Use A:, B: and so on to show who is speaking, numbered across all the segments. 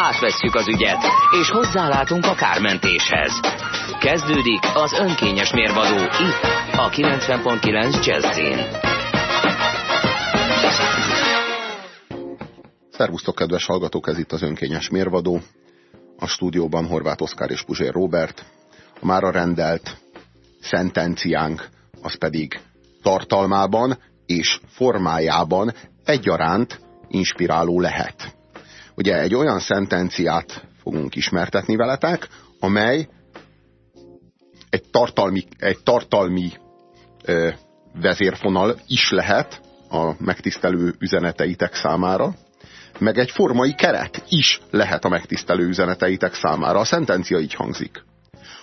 A: Átvesszük az ügyet, és hozzálátunk a kármentéshez. Kezdődik az önkényes mérvadó itt, a 90.9 Jazzin.
B: Szervusztok, kedves hallgatók, ez itt az önkényes mérvadó. A stúdióban Horváth Oszkár és Puzsér Robert. A mára rendelt szentenciánk az pedig tartalmában és formájában egyaránt inspiráló lehet. Ugye egy olyan szentenciát fogunk ismertetni veletek, amely egy tartalmi, egy tartalmi ö, vezérfonal is lehet a megtisztelő üzeneteitek számára, meg egy formai keret is lehet a megtisztelő üzeneteitek számára. A szentencia így hangzik.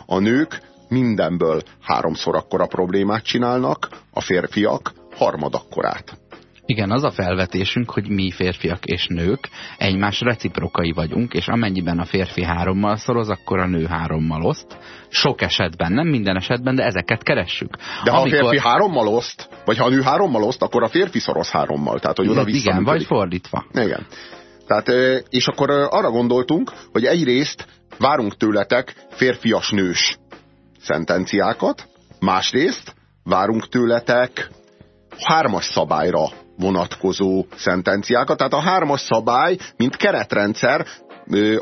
B: A nők mindenből háromszor akkora problémát csinálnak, a férfiak harmadakkorát.
C: Igen, az a felvetésünk, hogy mi férfiak és nők egymás reciprokai vagyunk, és amennyiben a férfi hárommal szoroz, akkor a nő hárommal oszt. Sok esetben, nem minden esetben, de ezeket keressük.
B: De ha Amikor... a férfi hárommal oszt, vagy ha a nő hárommal oszt, akkor a férfi szoroz hárommal. Tehát, hogy oda
C: hát Igen, vagy fordítva.
B: Igen. Tehát, és akkor arra gondoltunk, hogy egyrészt várunk tőletek férfias-nős szentenciákat, másrészt várunk tőletek hármas szabályra vonatkozó szentenciákat. Tehát a hármas szabály, mint keretrendszer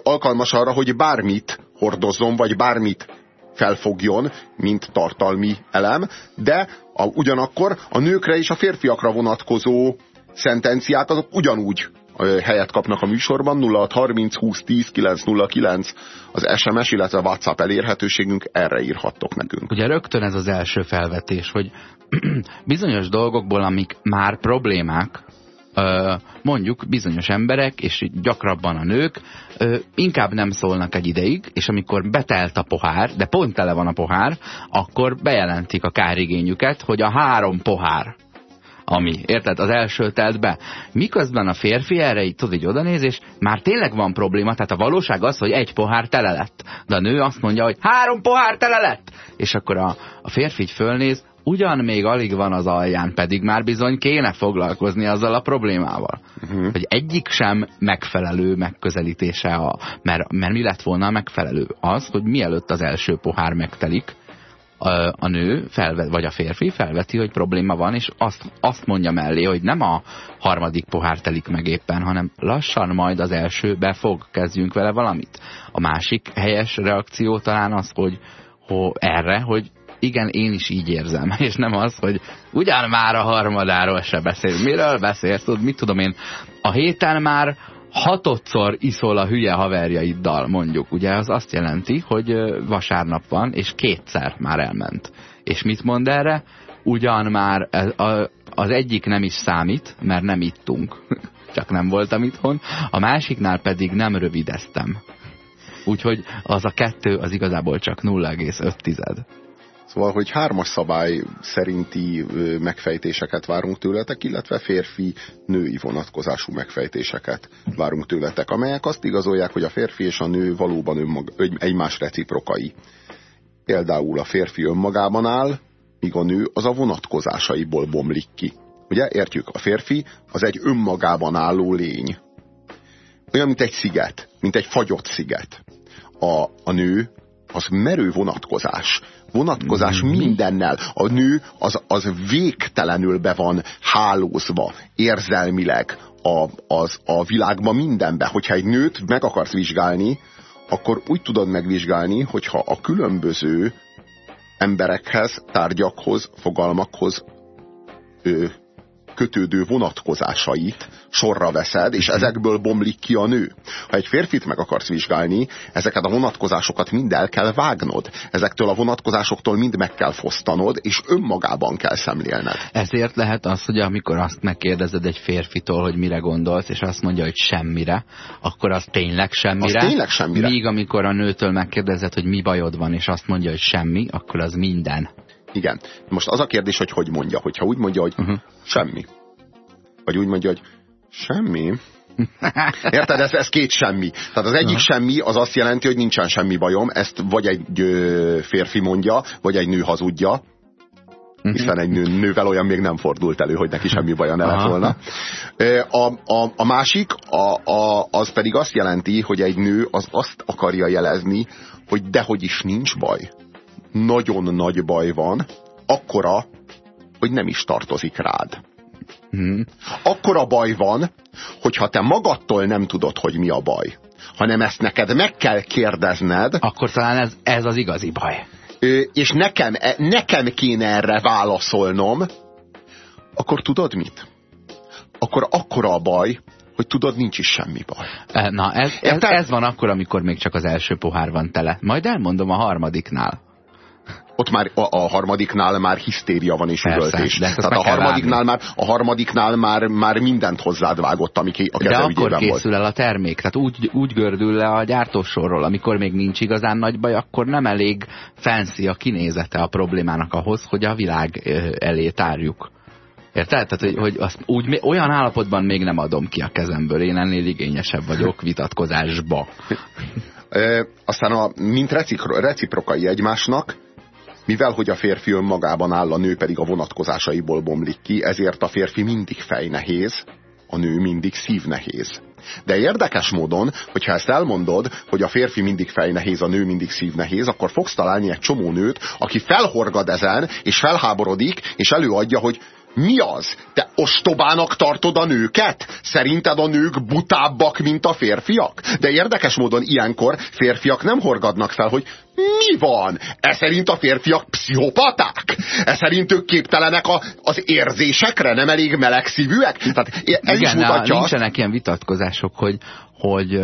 B: alkalmas arra, hogy bármit hordozzon, vagy bármit felfogjon, mint tartalmi elem, de a, ugyanakkor a nőkre és a férfiakra vonatkozó szentenciák azok ugyanúgy helyet kapnak a műsorban, 0630 20 10 909 az SMS, illetve a WhatsApp elérhetőségünk, erre írhattok nekünk.
C: Ugye rögtön ez az első felvetés, hogy bizonyos dolgokból, amik már problémák, mondjuk bizonyos emberek, és gyakrabban a nők, inkább nem szólnak egy ideig, és amikor betelt a pohár, de pont tele van a pohár, akkor bejelentik a kárigényüket, hogy a három pohár ami, érted, az első telt be. Miközben a férfi erre így tud, így odanéz, és már tényleg van probléma, tehát a valóság az, hogy egy pohár tele lett. De a nő azt mondja, hogy három pohár tele lett! És akkor a, a férfi így fölnéz, ugyan még alig van az alján, pedig már bizony kéne foglalkozni azzal a problémával. Uh mhm. -huh. Hogy egyik sem megfelelő megközelítése, a, mert, mert mi lett volna a megfelelő? Az, hogy mielőtt az első pohár megtelik, a, a nő, felvet, vagy a férfi felveti, hogy probléma van, és azt, azt mondja mellé, hogy nem a harmadik pohár telik meg éppen, hanem lassan majd az első befog, kezdjünk vele valamit. A másik helyes reakció talán az, hogy, hogy erre, hogy igen, én is így érzem, és nem az, hogy ugyan már a harmadáról se beszél. Miről beszélsz? Tud, mit tudom én? A héten már hatodszor iszol a hülye haverjaiddal, mondjuk. Ugye az azt jelenti, hogy vasárnap van, és kétszer már elment. És mit mond erre? Ugyan már az egyik nem is számít, mert nem ittunk. Csak nem voltam itthon. A másiknál pedig nem rövideztem. Úgyhogy az a kettő az igazából csak 0,5.
B: Szóval, hogy hármas szabály szerinti megfejtéseket várunk tőletek, illetve férfi-női vonatkozású megfejtéseket várunk tőletek, amelyek azt igazolják, hogy a férfi és a nő valóban önmag, egymás reciprokai. Például a férfi önmagában áll, míg a nő az a vonatkozásaiból bomlik ki. Ugye, értjük, a férfi az egy önmagában álló lény. Olyan, mint egy sziget, mint egy fagyott sziget. A, a nő az merő vonatkozás vonatkozás -hmm. mindennel. A nő az, az végtelenül be van hálózva érzelmileg a, az, a világban mindenbe. Hogyha egy nőt meg akarsz vizsgálni, akkor úgy tudod megvizsgálni, hogyha a különböző emberekhez, tárgyakhoz, fogalmakhoz ö, kötődő vonatkozásait sorra veszed, és ezekből bomlik ki a nő. Ha egy férfit meg akarsz vizsgálni, ezeket a vonatkozásokat mind el kell vágnod. Ezektől a vonatkozásoktól mind meg kell fosztanod, és önmagában kell szemlélned.
C: Ezért lehet az, hogy amikor azt megkérdezed egy férfitól, hogy mire gondolsz, és azt mondja, hogy semmire, akkor az tényleg semmire.
B: Az tényleg semmire.
C: Míg amikor a nőtől megkérdezed, hogy mi bajod van, és azt mondja, hogy semmi, akkor az minden.
B: Igen. Most az a kérdés, hogy hogy mondja. Hogyha úgy mondja, hogy uh -huh. semmi. Vagy úgy mondja, hogy semmi. Érted? Ez, ez két semmi. Tehát az egyik uh -huh. semmi az azt jelenti, hogy nincsen semmi bajom. Ezt vagy egy ö, férfi mondja, vagy egy nő hazudja. Uh -huh. Hiszen egy nő, nővel olyan még nem fordult elő, hogy neki semmi baja ne lett volna. A, a, a másik, a, a, az pedig azt jelenti, hogy egy nő az azt akarja jelezni, hogy dehogy is nincs baj nagyon nagy baj van, akkora, hogy nem is tartozik rád. Hmm. Akkora baj van, hogyha te magadtól nem tudod, hogy mi a baj, hanem ezt neked meg kell kérdezned.
C: Akkor talán ez, ez az igazi baj.
B: És nekem, e, nekem kéne erre válaszolnom, akkor tudod mit? Akkor akkora a baj, hogy tudod, nincs is semmi baj.
C: Na, ez, ez, ez van akkor, amikor még csak az első pohár van tele. Majd elmondom a harmadiknál
B: ott már a, a harmadiknál már hisztéria van és üvöltés. Tehát a harmadiknál, már, a harmadiknál már, már mindent hozzád vágott, ami a
C: De akkor készül volt. el a termék. Tehát úgy, úgy gördül le a gyártósorról, amikor még nincs igazán nagy baj, akkor nem elég fancy a kinézete a problémának ahhoz, hogy a világ elé tárjuk. Érted? Tehát, hogy, hogy azt úgy, olyan állapotban még nem adom ki a kezemből. Én ennél igényesebb vagyok vitatkozásba.
B: E, aztán a, mint reciprokai egymásnak, mivel hogy a férfi önmagában áll, a nő pedig a vonatkozásaiból bomlik ki, ezért a férfi mindig fejnehéz, a nő mindig szívnehéz. De érdekes módon, hogyha ezt elmondod, hogy a férfi mindig fejnehéz, a nő mindig szívnehéz, akkor fogsz találni egy csomó nőt, aki felhorgad ezen, és felháborodik, és előadja, hogy mi az? Te ostobának tartod a nőket? Szerinted a nők butábbak, mint a férfiak? De érdekes módon ilyenkor férfiak nem horgadnak fel, hogy mi van? E szerint a férfiak pszichopaták? E szerint ők képtelenek a, az érzésekre? Nem elég melegszívűek? Tehát ez
C: Igen, is mutatja... nincsenek ilyen vitatkozások, hogy, hogy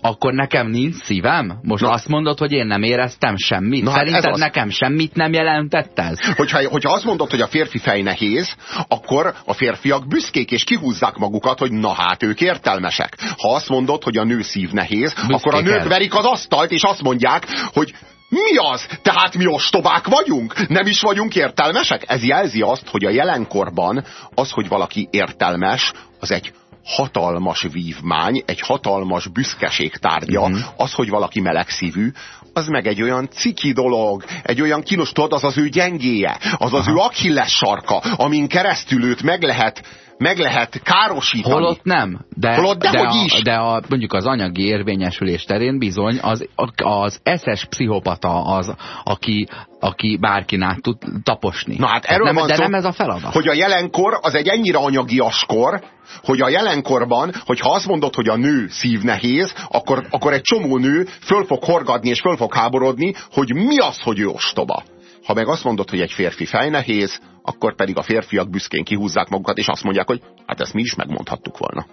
C: akkor nekem nincs szívem? Most Na. azt mondod, hogy én nem éreztem semmit? Na, hát Szerinted az... nekem semmit nem jelentett ez?
B: Hogyha, hogyha azt mondod, hogy a férfi fej nehéz, akkor a férfiak büszkék és kihúzzák magukat, hogy na hát ők értelmesek. Ha azt mondod, hogy a nő szív nehéz, Büszkék akkor a nők el. verik az asztalt, és azt mondják, hogy mi az? Tehát mi ostobák vagyunk? Nem is vagyunk értelmesek? Ez jelzi azt, hogy a jelenkorban az, hogy valaki értelmes, az egy hatalmas vívmány, egy hatalmas büszkeség tárgya, mm. az, hogy valaki melegszívű, az meg egy olyan ciki dolog, egy olyan kínos, tudod, az az ő gyengéje, az az Aha. ő akilles sarka, amin keresztül őt meg lehet meg lehet károsítani.
C: Holott nem. De,
B: Holott
C: de,
B: a,
C: is. de a, mondjuk az anyagi érvényesülés terén bizony az, az eszes pszichopata az, aki, aki bárkinál tud taposni.
B: Na hát erről
C: nem,
B: van
C: de
B: szó,
C: nem ez a feladat.
B: Hogy a jelenkor az egy ennyire anyagias kor, hogy a jelenkorban, hogyha azt mondod, hogy a nő szív nehéz, akkor, akkor egy csomó nő föl fog horgadni és föl fog háborodni, hogy mi az, hogy ő ostoba. Ha meg azt mondod, hogy egy férfi fejnehéz, akkor pedig a férfiak büszkén kihúzzák magukat, és azt mondják, hogy hát ezt mi is megmondhattuk volna.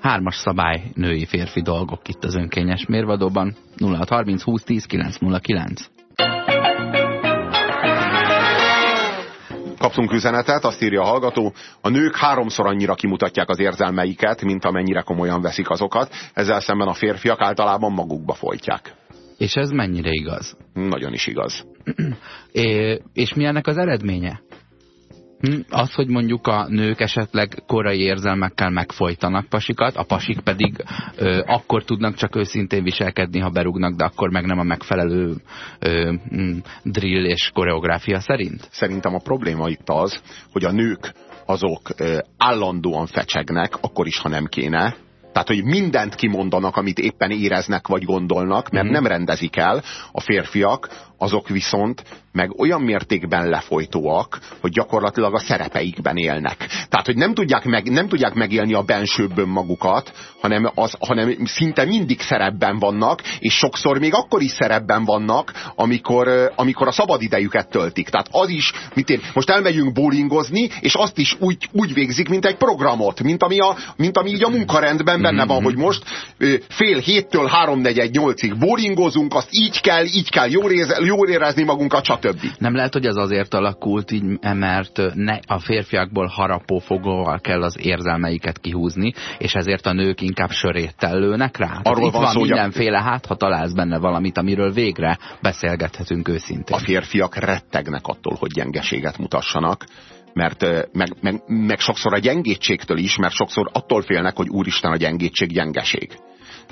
C: Hármas szabály női-férfi dolgok itt az önkényes mérvadóban. 0630 20 10 909.
B: Kaptunk üzenetet, azt írja a hallgató, a nők háromszor annyira kimutatják az érzelmeiket, mint amennyire komolyan veszik azokat, ezzel szemben a férfiak általában magukba folytják.
C: És ez mennyire igaz?
B: Nagyon is igaz.
C: é, és mi ennek az eredménye? Hm, az, hogy mondjuk a nők esetleg korai érzelmekkel megfojtanak pasikat, a pasik pedig ö, akkor tudnak csak őszintén viselkedni, ha berúgnak, de akkor meg nem a megfelelő ö, hm, drill és koreográfia szerint?
B: Szerintem a probléma itt az, hogy a nők azok ö, állandóan fecsegnek, akkor is, ha nem kéne, tehát, hogy mindent kimondanak, amit éppen éreznek vagy gondolnak, mert mm. nem rendezik el. A férfiak azok viszont meg olyan mértékben lefolytóak, hogy gyakorlatilag a szerepeikben élnek. Tehát, hogy nem tudják, meg, nem tudják megélni a bensőbb önmagukat, hanem, az, hanem szinte mindig szerepben vannak, és sokszor még akkor is szerepben vannak, amikor, amikor a szabadidejüket töltik. Tehát az is, mint én, most elmegyünk bowlingozni, és azt is úgy, úgy végzik, mint egy programot, mint ami, a, mint ami így a munkarendben benne van, hogy most fél héttől háromnegyed nyolcig bowlingozunk, azt így kell, így kell jól, érezni, jól érezni magunkat, stb.
C: Nem lehet, hogy ez azért alakult így, mert ne, a férfiakból harapó fogóval kell az érzelmeiket kihúzni, és ezért a nők inkább söréttel lőnek rá. Arról itt van, van szó, mindenféle, a... hát ha találsz benne valamit, amiről végre beszélgethetünk őszintén.
B: A férfiak rettegnek attól, hogy gyengeséget mutassanak, mert meg, meg, meg sokszor a gyengétségtől is, mert sokszor attól félnek, hogy úristen a gyengétség gyengeség.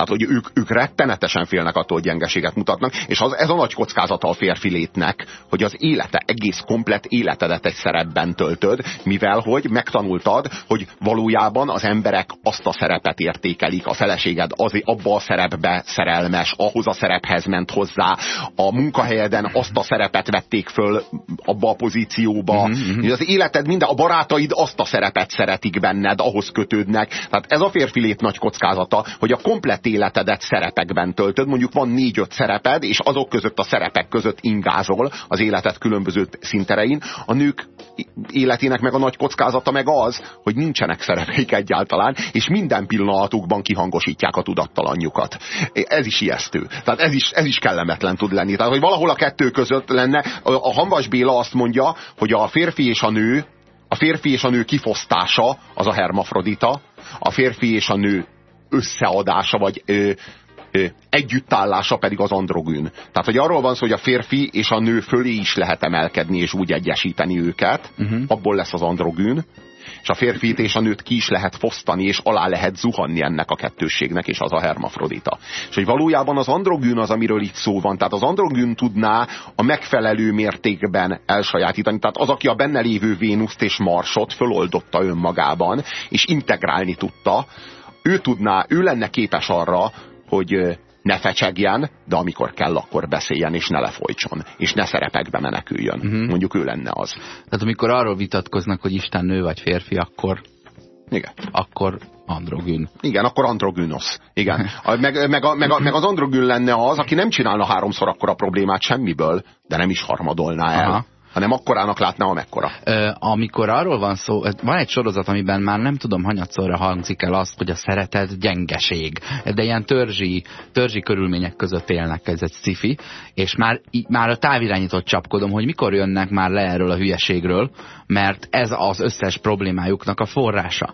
B: Tehát, hogy ők, ők rettenetesen félnek attól, hogy gyengeséget mutatnak, és az, ez a nagy kockázata a férfi létnek, hogy az élete, egész komplet életedet egy szerepben töltöd, mivel hogy megtanultad, hogy valójában az emberek azt a szerepet értékelik, a feleséged az, abba a szerepbe szerelmes, ahhoz a szerephez ment hozzá, a munkahelyeden azt a szerepet vették föl abba a pozícióba, mm -hmm. az életed minden, a barátaid azt a szerepet szeretik benned, ahhoz kötődnek. Tehát ez a férfi lét nagy kockázata, hogy a komplet életedet szerepekben töltöd, mondjuk van négy-öt szereped, és azok között a szerepek között ingázol az életed különböző szinterein. A nők életének meg a nagy kockázata meg az, hogy nincsenek szerepeik egyáltalán, és minden pillanatukban kihangosítják a tudattalanjukat. Ez is ijesztő. Tehát ez is, ez is kellemetlen tud lenni. Tehát, hogy valahol a kettő között lenne, a Hanvas Béla azt mondja, hogy a férfi és a nő a férfi és a nő kifosztása az a hermafrodita, a férfi és a nő összeadása, vagy ö, ö, együttállása pedig az androgűn. Tehát, hogy arról van szó, hogy a férfi és a nő fölé is lehet emelkedni, és úgy egyesíteni őket, uh mhm. -huh. abból lesz az androgűn, és a férfit és a nőt ki is lehet fosztani, és alá lehet zuhanni ennek a kettősségnek, és az a hermafrodita. És hogy valójában az androgűn az, amiről itt szó van. Tehát az androgűn tudná a megfelelő mértékben elsajátítani. Tehát az, aki a benne lévő Vénuszt és Marsot föloldotta önmagában, és integrálni tudta, ő tudná, ő lenne képes arra, hogy ne fecsegjen, de amikor kell, akkor beszéljen, és ne lefolytson, és ne szerepekbe meneküljön. Uh mhm. -huh. Mondjuk ő lenne az.
C: Tehát amikor arról vitatkoznak, hogy Isten nő vagy férfi, akkor
B: igen.
C: Akkor androgyn.
B: Igen, akkor androgynosz. Igen. Meg, meg, a, meg, a, meg az androgyn lenne az, aki nem csinálna háromszor akkora problémát semmiből, de nem is harmadolná el. Aha hanem akkorának látná, amekkora.
C: Ö, amikor arról van szó, van egy sorozat, amiben már nem tudom, hanyatszorra hangzik el azt, hogy a szeretet gyengeség. De ilyen törzsi, törzsi körülmények között élnek, ez egy sci és már, már a távirányított csapkodom, hogy mikor jönnek már le erről a hülyeségről, mert ez az összes problémájuknak a forrása.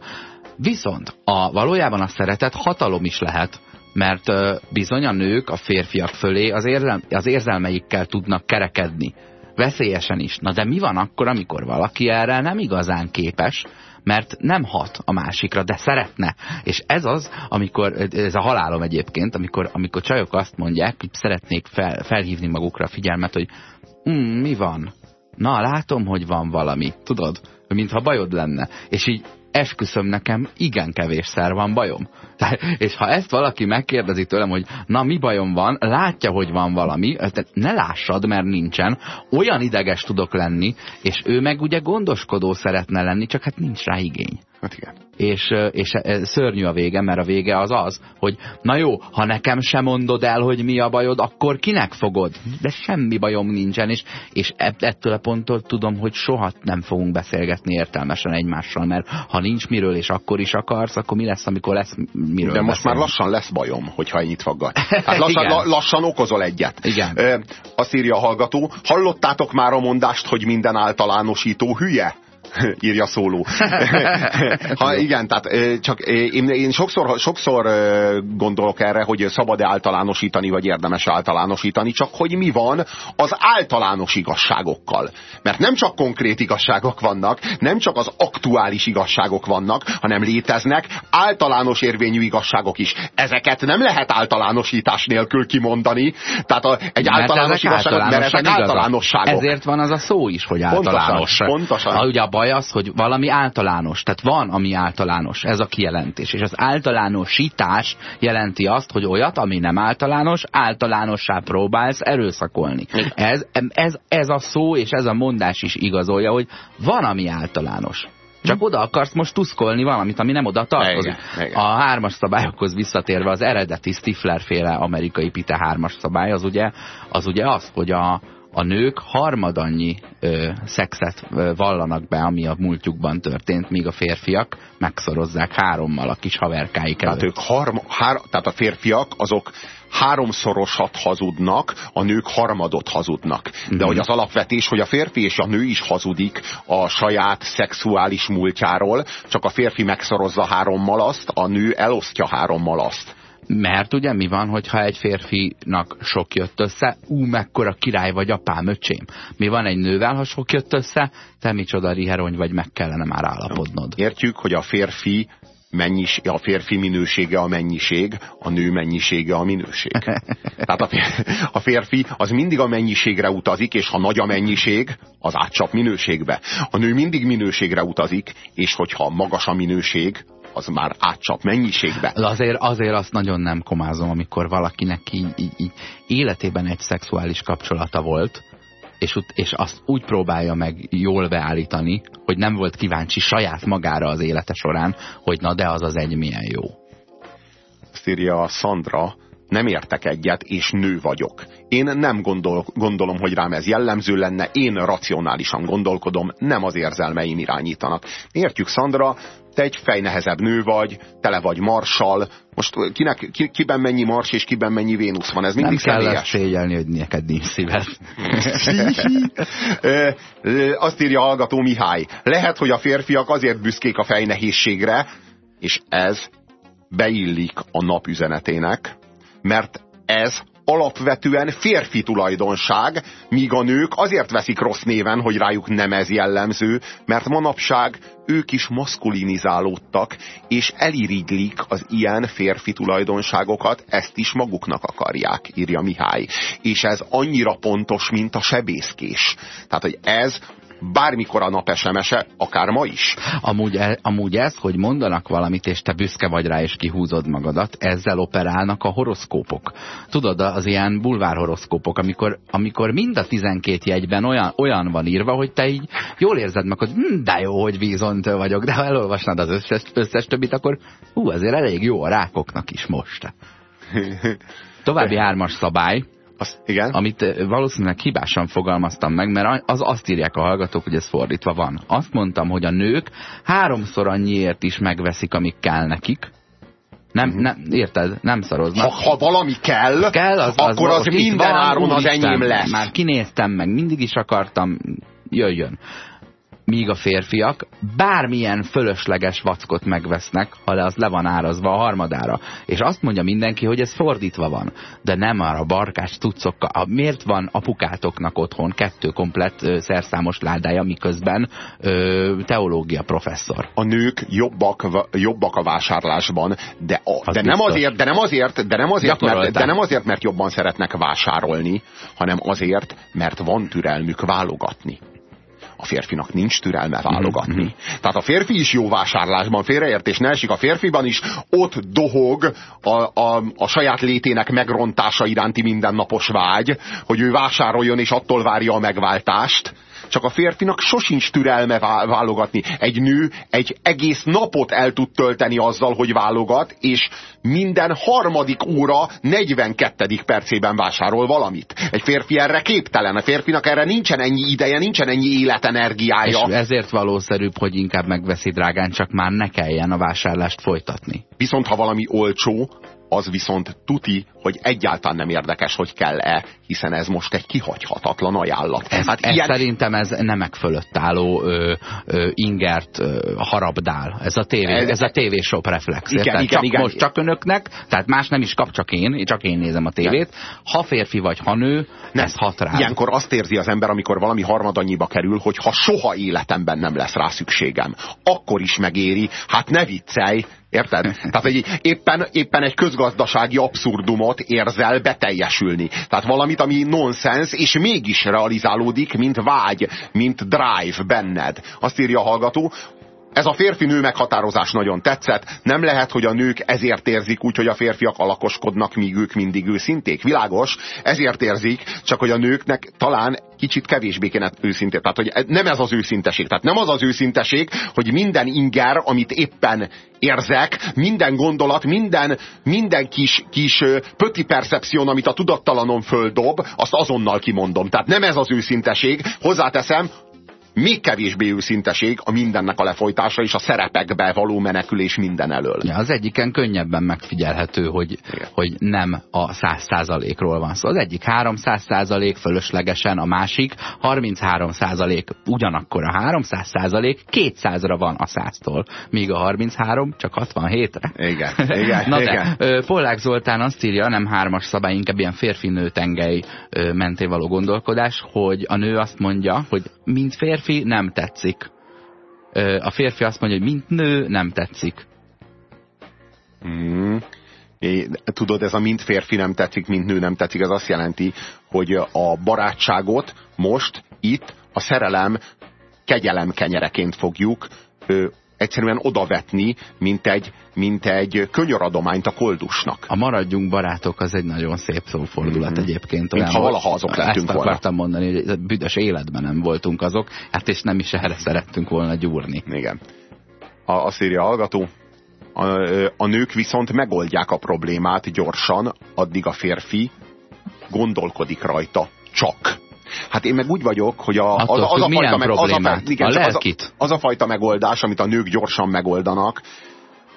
C: Viszont a, valójában a szeretet hatalom is lehet, mert bizony a nők a férfiak fölé az, érzel, az érzelmeikkel tudnak kerekedni Veszélyesen is. Na de mi van akkor, amikor valaki erre nem igazán képes, mert nem hat a másikra, de szeretne. És ez az, amikor, ez a halálom egyébként, amikor, amikor csajok azt mondják, hogy szeretnék fel, felhívni magukra a figyelmet, hogy hm, mi van? Na, látom, hogy van valami. Tudod? Mintha bajod lenne. És így esküszöm nekem, igen kevésszer van bajom. És ha ezt valaki megkérdezi tőlem, hogy na mi bajom van, látja, hogy van valami, ne lássad, mert nincsen, olyan ideges tudok lenni, és ő meg ugye gondoskodó szeretne lenni, csak hát nincs rá igény.
B: Hát igen.
C: És, és szörnyű a vége, mert a vége az az, hogy na jó, ha nekem sem mondod el, hogy mi a bajod, akkor kinek fogod? De semmi bajom nincsen, és, és ettől a ponttól tudom, hogy soha nem fogunk beszélgetni értelmesen egymással, mert ha nincs miről, és akkor is akarsz, akkor mi lesz, amikor lesz miről
B: De most beszélni? már lassan lesz bajom, hogyha ennyit faggat. Hát lassan, la, lassan okozol egyet.
C: Igen.
B: Ö, azt írja a hallgató, hallottátok már a mondást, hogy minden általánosító hülye? Írja szóló. ha, igen, tehát csak én, én sokszor, sokszor gondolok erre, hogy szabad-e általánosítani, vagy érdemes általánosítani, csak hogy mi van az általános igazságokkal. Mert nem csak konkrét igazságok vannak, nem csak az aktuális igazságok vannak, hanem léteznek általános érvényű igazságok is. Ezeket nem lehet általánosítás nélkül kimondani. Tehát a, egy általános igazság, mert ezek általánosságok.
C: Ezért van az a szó is, hogy általános.
B: Pontosan, pontosan. Ha
C: ugye a baj baj az, hogy valami általános, tehát van, ami általános, ez a kijelentés. És az általánosítás jelenti azt, hogy olyat, ami nem általános, általánossá próbálsz erőszakolni. Ez, ez, ez a szó és ez a mondás is igazolja, hogy van, ami általános. Csak oda akarsz most tuszkolni valamit, ami nem oda tartozik. Igen, igen. A hármas szabályokhoz visszatérve az eredeti Stifler féle amerikai Pite hármas szabály, az ugye az, ugye az hogy a, a nők harmadannyi ö, szexet ö, vallanak be, ami a múltjukban történt, míg a férfiak megszorozzák hárommal a kis haverkáik
B: előtt. Tehát, ők harma, hár, tehát a férfiak azok háromszorosat hazudnak, a nők harmadot hazudnak. De mm. hogy az alapvetés, hogy a férfi és a nő is hazudik a saját szexuális múltjáról, csak a férfi megszorozza hárommal azt, a nő elosztja hárommal azt.
C: Mert ugye mi van, hogyha egy férfinak sok jött össze, ú, mekkora király vagy apám, öcsém. Mi van egy nővel, ha sok jött össze, te micsoda riherony vagy, meg kellene már állapodnod.
B: Értjük, hogy a férfi mennyis, a férfi minősége a mennyiség, a nő mennyisége a minőség. Tehát a férfi az mindig a mennyiségre utazik, és ha nagy a mennyiség, az átcsap minőségbe. A nő mindig minőségre utazik, és hogyha magas a minőség, az már átcsap mennyiségbe.
C: De azért, azért azt nagyon nem komázom, amikor valakinek így, így, így életében egy szexuális kapcsolata volt, és, és azt úgy próbálja meg jól beállítani, hogy nem volt kíváncsi saját magára az élete során, hogy na de az az egy milyen jó.
B: Azt írja Sandra, nem értek egyet, és nő vagyok. Én nem gondol, gondolom, hogy rám ez jellemző lenne, én racionálisan gondolkodom, nem az érzelmeim irányítanak. Értjük, Szandra, te egy fejnehezebb nő vagy, tele vagy marsal, most kinek, ki, kiben mennyi mars és kiben mennyi Vénusz van, ez mindig
C: Nem kell szégyelni, hogy neked nincs szíved.
B: Azt írja a hallgató Mihály. Lehet, hogy a férfiak azért büszkék a fejnehézségre, és ez beillik a nap üzenetének, mert ez alapvetően férfi tulajdonság, míg a nők azért veszik rossz néven, hogy rájuk nem ez jellemző, mert manapság ők is maszkulinizálódtak, és elirigylik az ilyen férfi tulajdonságokat, ezt is maguknak akarják, írja Mihály. És ez annyira pontos, mint a sebészkés. Tehát, hogy ez bármikor a nap SMS-e, akár ma is.
C: Amúgy, e, amúgy ez, hogy mondanak valamit, és te büszke vagy rá, és kihúzod magadat, ezzel operálnak a horoszkópok. Tudod, az ilyen bulvár horoszkópok, amikor, amikor mind a 12 jegyben olyan, olyan van írva, hogy te így jól érzed meg, hogy hm, de jó, hogy vízontő vagyok, de ha elolvasnád az összes, összes többit, akkor hú, azért elég jó a rákoknak is most. További hármas szabály,
B: azt, igen?
C: Amit valószínűleg hibásan fogalmaztam meg, mert az azt írják a hallgatók, hogy ez fordítva van. Azt mondtam, hogy a nők háromszor annyiért is megveszik, amik kell nekik, nem, mhm. nem, érted? Nem szaroznak.
B: Ha, ha valami kell, kell az, az akkor az, az minden áron az enyém lesz.
C: Már kinéztem meg, mindig is akartam, jöjjön míg a férfiak bármilyen fölösleges vackot megvesznek, ha le az le van árazva a harmadára. És azt mondja mindenki, hogy ez fordítva van. De nem arra barkás tucokkal. Miért van apukátoknak otthon kettő komplett ö, szerszámos ládája, miközben ö, teológia professzor?
B: A nők jobbak, jobbak a vásárlásban, de, a, de, nem azért, de nem azért, de nem azért, mert, de nem azért, mert jobban szeretnek vásárolni, hanem azért, mert van türelmük válogatni a férfinak nincs türelme válogatni. Mm -hmm. Tehát a férfi is jó vásárlásban félreértés ne esik, a férfiban is ott dohog a, a, a saját létének megrontása iránti mindennapos vágy, hogy ő vásároljon és attól várja a megváltást, csak a férfinak sosincs türelme válogatni. Egy nő egy egész napot el tud tölteni azzal, hogy válogat, és minden harmadik óra 42. percében vásárol valamit. Egy férfi erre képtelen, a férfinak erre nincsen ennyi ideje, nincsen ennyi életenergiája.
C: És ezért valószerűbb, hogy inkább megveszi drágán, csak már ne kelljen a vásárlást folytatni.
B: Viszont ha valami olcsó, az viszont tuti, hogy egyáltalán nem érdekes, hogy kell-e, hiszen ez most egy kihagyhatatlan ajánlat.
C: Ez, hát ez ilyen... Szerintem ez nemek fölött álló ö, ö, ingert ö, harabdál. Ez a, tévé, ez, ez a tévésop reflex. Igen, igen, csak igen, most csak önöknek, tehát más nem is kap, csak én, csak én nézem a tévét. Igen. Ha férfi vagy, ha nő, nem. ez hat rá.
B: Ilyenkor azt érzi az ember, amikor valami harmadannyiba kerül, hogy ha soha életemben nem lesz rá szükségem, akkor is megéri. Hát ne viccelj, Érted? Tehát egy, éppen, éppen egy közgazdasági abszurdumot érzel beteljesülni. Tehát valamit, ami nonsens, és mégis realizálódik, mint vágy, mint drive benned. Azt írja a hallgató, ez a férfi-nő meghatározás nagyon tetszett. Nem lehet, hogy a nők ezért érzik úgy, hogy a férfiak alakoskodnak, míg ők mindig őszinték. Világos, ezért érzik, csak hogy a nőknek talán kicsit kevésbé kéne őszintén. Tehát, hogy nem ez az őszinteség. Tehát nem az az őszinteség, hogy minden inger, amit éppen érzek, minden gondolat, minden, minden kis, kis pöti percepción, amit a tudattalanon földob, azt azonnal kimondom. Tehát nem ez az őszinteség. Hozzáteszem, még kevésbé őszinteség a mindennek a lefolytása és a szerepekbe való menekülés minden elől.
C: Ja, az egyiken könnyebben megfigyelhető, hogy, hogy nem a száz százalékról van szó. Az egyik 300 százalék fölöslegesen, a másik 33 százalék ugyanakkor a 300 százalék 200-ra van a száztól, míg a 33 csak 67-re.
B: Igen, igen,
C: Na
B: igen.
C: de, Pollák Zoltán azt írja, nem hármas szabály, inkább ilyen férfi-nő tengely mentén való gondolkodás, hogy a nő azt mondja, hogy mint férfi férfi nem tetszik. A férfi azt mondja, hogy mint nő nem tetszik.
B: Hmm. É, tudod, ez a mint férfi nem tetszik, mint nő nem tetszik, ez azt jelenti, hogy a barátságot most itt a szerelem kegyelem kenyereként fogjuk egyszerűen odavetni, mint egy, mint egy könyöradományt a koldusnak.
C: A maradjunk barátok, az egy nagyon szép szófordulat mm-hmm. egyébként.
B: Mint ha valaha azok lettünk
C: volna. akartam mondani, hogy büdös életben nem voltunk azok, hát és nem is erre szerettünk volna gyúrni.
B: Igen. A, azt írja a hallgató, a, a nők viszont megoldják a problémát gyorsan, addig a férfi gondolkodik rajta. Csak. Hát én meg úgy vagyok, hogy a,
C: az, az, a fajta, meg, az, a, igen, a,
B: az, a, az a fajta megoldás, amit a nők gyorsan megoldanak,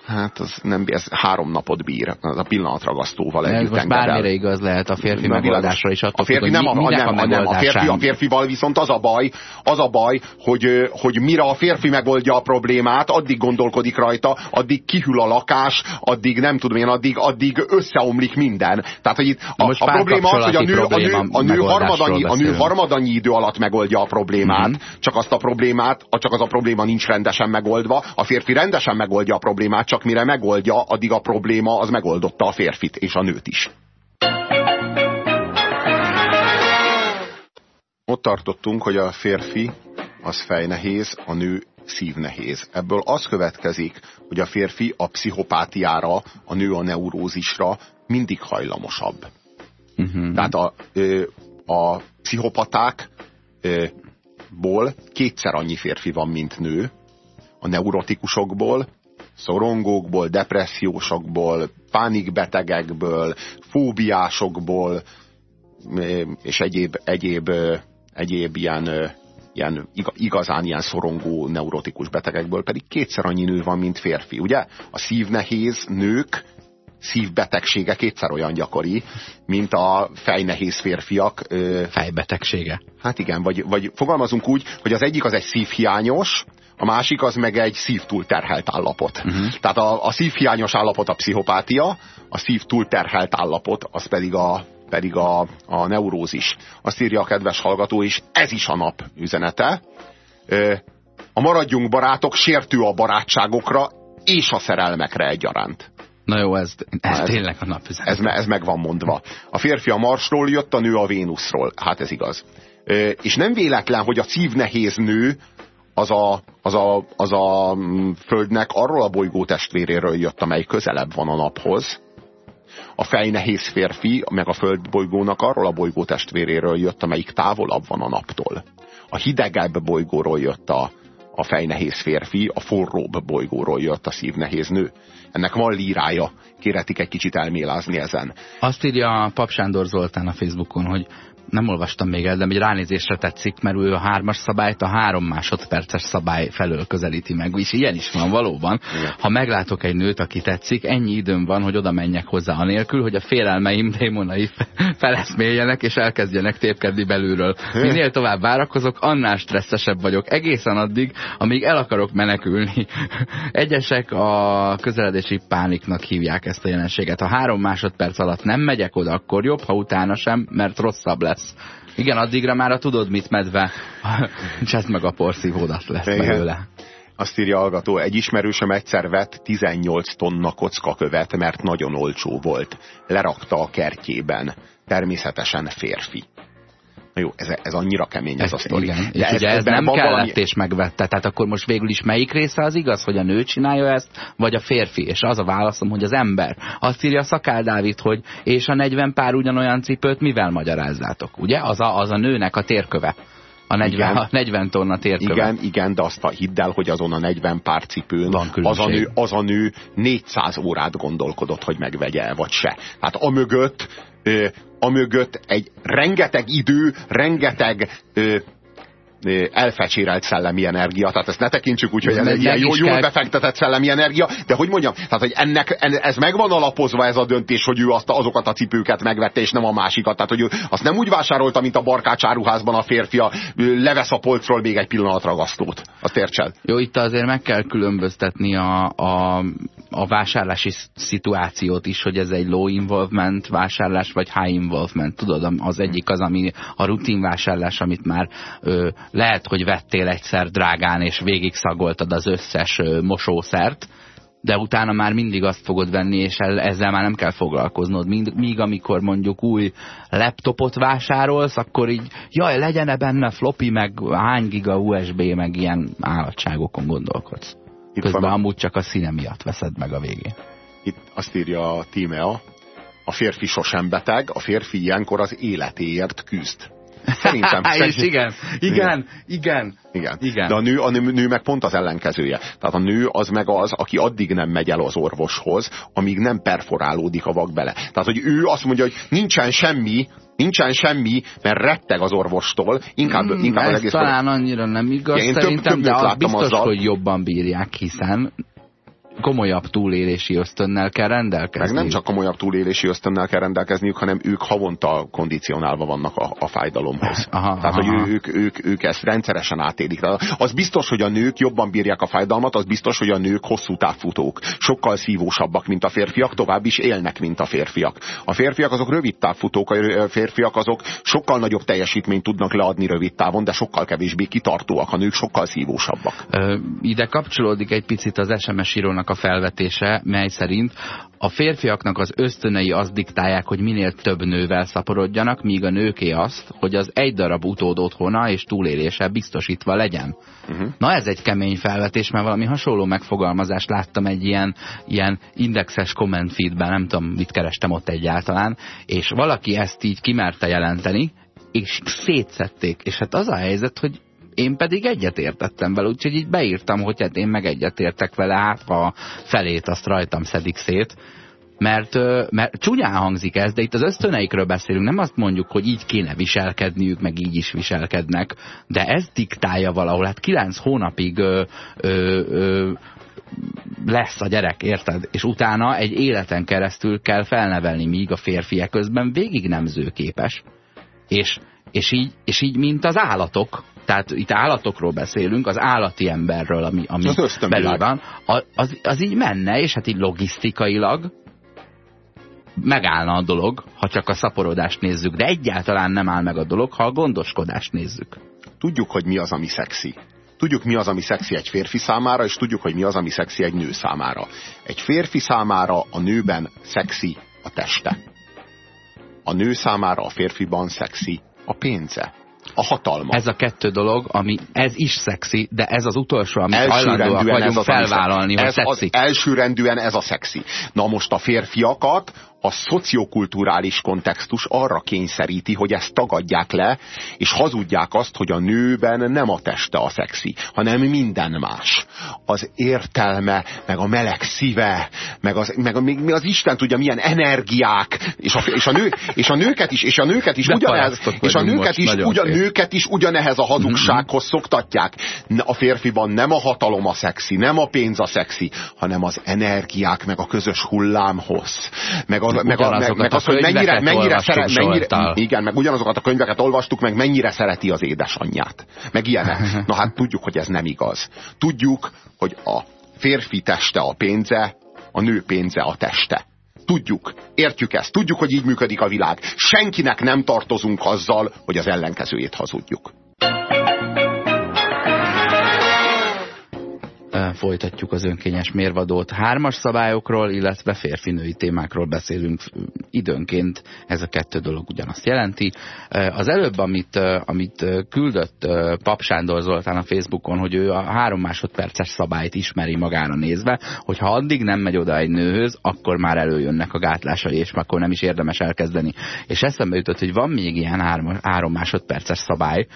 B: Hát az nem, ez három napot bír, az a pillanatragasztóval
C: együtt
B: Ez
C: most bármire igaz lehet a férfi Na, megoldásra is. Attól
B: a férfi nem, a, a, nem, a, nem, a, férfi, a férfival viszont az a baj, az a baj, hogy, hogy mire a férfi megoldja a problémát, addig gondolkodik rajta, addig kihűl a lakás, addig nem tudom én, addig, addig összeomlik minden. Tehát, hogy itt a, a probléma az, hogy a nő, a nő, a nő, harmadanyi, a nő harmadanyi idő alatt megoldja a problémát, mm -hmm. csak azt a problémát, csak az a probléma nincs rendesen megoldva, a férfi rendesen megoldja a problémát, csak csak mire megoldja, addig a probléma az megoldotta a férfit és a nőt is. Ott tartottunk, hogy a férfi az fejnehéz, a nő szívnehéz. Ebből az következik, hogy a férfi a pszichopátiára, a nő a neurózisra mindig hajlamosabb. Uh-huh. Tehát a, a pszichopatákból kétszer annyi férfi van, mint nő, a neurotikusokból szorongókból, depressziósokból, pánikbetegekből, fóbiásokból, és egyéb, egyéb, egyéb ilyen, ilyen igazán ilyen szorongó neurotikus betegekből pedig kétszer annyi nő van, mint férfi. Ugye? A szívnehéz nők szívbetegsége kétszer olyan gyakori, mint a fejnehéz férfiak.
C: Fejbetegsége.
B: Hát igen, vagy, vagy fogalmazunk úgy, hogy az egyik az egy szívhiányos, a másik az meg egy szív túlterhelt állapot. Uh-huh. Tehát a, a szívhiányos állapot a pszichopátia, a szív túlterhelt állapot az pedig a, pedig a, a neurózis. Azt írja a kedves hallgató, és ez is a nap üzenete. A maradjunk barátok sértő a barátságokra és a szerelmekre egyaránt.
C: Na jó, ez, ez, ez tényleg a napüzenet.
B: Ez, ez meg van mondva. A férfi a Marsról jött, a nő a Vénuszról. Hát ez igaz. És nem véletlen, hogy a szívnehéz nő az a, az, a, az a mm, Földnek arról a bolygó testvéréről jött, amely közelebb van a naphoz. A fejnehéz férfi, meg a Földbolygónak arról a bolygó testvéréről jött, amelyik távolabb van a naptól. A hidegebb bolygóról jött a, a fejnehéz férfi, a forróbb bolygóról jött a szívnehéz nő. Ennek van lírája. Kéretik egy kicsit elmélázni ezen.
C: Azt írja a Pap Sándor Zoltán a Facebookon, hogy nem olvastam még el, de egy ránézésre tetszik, mert ő a hármas szabályt a három másodperces szabály felől közelíti meg. És ilyen is van valóban. Igen. Ha meglátok egy nőt, aki tetszik, ennyi időm van, hogy oda menjek hozzá anélkül, hogy a félelmeim démonai feleszméljenek és elkezdjenek tépkedni belülről. Minél tovább várakozok, annál stresszesebb vagyok. Egészen addig, amíg el akarok menekülni. Egyesek a közeledési pániknak hívják ezt a jelenséget. Ha három másodperc alatt nem megyek oda, akkor jobb, ha utána sem, mert rosszabb lesz lesz. Igen, addigra már a tudod mit medve, csett meg a porszívódat lesz Igen. belőle.
B: Azt írja hallgató, egy ismerősöm egyszer vett 18 tonna kockakövet, mert nagyon olcsó volt. Lerakta a kertjében. Természetesen férfi. Na jó, ez, ez annyira kemény ez, ez a sztori.
C: Igen. De és ez, ugye ez nem kellett valami... és megvette. Tehát akkor most végül is melyik része az igaz, hogy a nő csinálja ezt, vagy a férfi? És az a válaszom, hogy az ember. Azt írja Szakál Dávid, hogy és a 40 pár ugyanolyan cipőt mivel magyarázzátok? Ugye? Az a, az a nőnek a térköve. A 40, igen, a 40 tonna térköve.
B: Igen, igen, de azt a hidd el, hogy azon a 40 pár cipőn az a, nő, az a nő 400 órát gondolkodott, hogy megvegye, vagy se. Hát amögött, ö, amögött egy rengeteg idő, rengeteg ö, elfecsérelt szellemi energia, tehát ezt ne tekintsük úgy, hogy ez egy ilyen jó, jól befektetett szellemi energia, de hogy mondjam, tehát hogy ennek, ez megvan alapozva ez a döntés, hogy ő azt, azokat a cipőket megvette, és nem a másikat, tehát hogy ő azt nem úgy vásárolta, mint a barkács áruházban a férfia, levesz a polcról még egy pillanat ragasztót. Azt értsed?
C: Jó, itt azért meg kell különböztetni a, a, a vásárlási szituációt is, hogy ez egy low involvement vásárlás, vagy high involvement. Tudod, az egyik az, ami a rutin vásárlás, amit már ö, lehet, hogy vettél egyszer drágán, és végig szagoltad az összes mosószert, de utána már mindig azt fogod venni, és ezzel már nem kell foglalkoznod. Mind, míg amikor mondjuk új laptopot vásárolsz, akkor így, jaj, legyen-e benne floppy, meg hány giga USB, meg ilyen állatságokon gondolkodsz. Itt Közben van. amúgy csak a színe miatt veszed meg a végén.
B: Itt azt írja a Tímea, a férfi sosem beteg, a férfi ilyenkor az életéért küzd.
C: Szerintem. és igen, igen, igen,
B: igen. Igen. De a nő, a nő, meg pont az ellenkezője. Tehát a nő az meg az, aki addig nem megy el az orvoshoz, amíg nem perforálódik a vak bele. Tehát, hogy ő azt mondja, hogy nincsen semmi, nincsen semmi, mert retteg az orvostól, inkább, mm, inkább
C: az egész... talán annyira nem igaz ja, szerintem, több, több de az biztos, azzal. hogy jobban bírják, hiszen komolyabb túlélési ösztönnel kell rendelkezni.
B: Meg nem csak komolyabb túlélési ösztönnel kell rendelkezniük, hanem ők havonta kondicionálva vannak a, a fájdalomhoz. Aha, Tehát, aha. hogy ők, ők, ők ezt rendszeresen átélik. Az biztos, hogy a nők jobban bírják a fájdalmat, az biztos, hogy a nők hosszú távfutók. Sokkal szívósabbak, mint a férfiak, tovább is élnek, mint a férfiak. A férfiak azok rövid távfutók, a férfiak azok sokkal nagyobb teljesítményt tudnak leadni rövid távon, de sokkal kevésbé kitartóak. A nők sokkal szívósabbak.
C: Ö, ide kapcsolódik egy picit az SMS írónak a felvetése, mely szerint a férfiaknak az ösztönei azt diktálják, hogy minél több nővel szaporodjanak, míg a nőké azt, hogy az egy darab utód otthona és túlélése biztosítva legyen. Uh mhm. -huh. Na ez egy kemény felvetés, mert valami hasonló megfogalmazást láttam egy ilyen, ilyen indexes comment feedben, nem tudom, mit kerestem ott egyáltalán, és valaki ezt így kimerte jelenteni, és szétszették. És hát az a helyzet, hogy én pedig egyetértettem vele, úgyhogy így beírtam, hogy hát én meg egyetértek vele, hát ha felét azt rajtam szedik szét. Mert, mert csúnyán hangzik ez, de itt az ösztöneikről beszélünk, nem azt mondjuk, hogy így kéne viselkedniük, meg így is viselkednek, de ez diktálja valahol, hát kilenc hónapig ö, ö, ö, lesz a gyerek, érted? És utána egy életen keresztül kell felnevelni, míg a férfi közben végig nem zőképes. És, és, így, és így, mint az állatok, tehát itt állatokról beszélünk, az állati emberről, ami, ami az belül van, az, az így menne, és hát így logisztikailag megállna a dolog, ha csak a szaporodást nézzük, de egyáltalán nem áll meg a dolog, ha a gondoskodást nézzük.
B: Tudjuk, hogy mi az, ami szexi. Tudjuk, mi az, ami szexi egy férfi számára, és tudjuk, hogy mi az, ami szexi egy nő számára. Egy férfi számára a nőben szexi a teste. A nő számára a férfiban szexi a pénze a hatalma.
C: Ez a kettő dolog, ami ez is szexi, de ez az utolsó, amit hajlandóak vagyunk ez felvállalni, hogy
B: ez
C: tetszik.
B: Az elsőrendűen ez a szexi. Na most a férfiakat a szociokulturális kontextus arra kényszeríti, hogy ezt tagadják le, és hazudják azt, hogy a nőben nem a teste a szexi, hanem minden más. Az értelme, meg a meleg szíve, meg az, meg a, még az Isten tudja milyen energiák, és a, és a, nő, és a nőket is, és a nőket is ugyanez, és a nőket is, ugyan, nőket is ugyanehez a hazugsághoz szoktatják. A férfiban nem a hatalom a szexi, nem a pénz a szexi, hanem az energiák, meg a közös hullámhoz, meg a meg, meg, meg, meg az, hogy mennyire, mennyire szeret, mennyire, igen, meg ugyanazokat a könyveket olvastuk, meg mennyire szereti az édesanyját. Meg ilyenek. Na hát tudjuk, hogy ez nem igaz. Tudjuk, hogy a férfi teste a pénze, a nő pénze a teste. Tudjuk, értjük ezt, tudjuk, hogy így működik a világ. Senkinek nem tartozunk azzal, hogy az ellenkezőjét hazudjuk.
C: Folytatjuk az önkényes mérvadót. Hármas szabályokról, illetve férfinői témákról beszélünk időnként. Ez a kettő dolog ugyanazt jelenti. Az előbb, amit, amit küldött Pap Sándor Zoltán a Facebookon, hogy ő a három másodperces szabályt ismeri magára nézve, hogyha addig nem megy oda egy nőhöz, akkor már előjönnek a gátlásai, és akkor nem is érdemes elkezdeni. És eszembe jutott, hogy van még ilyen három, három másodperces szabály,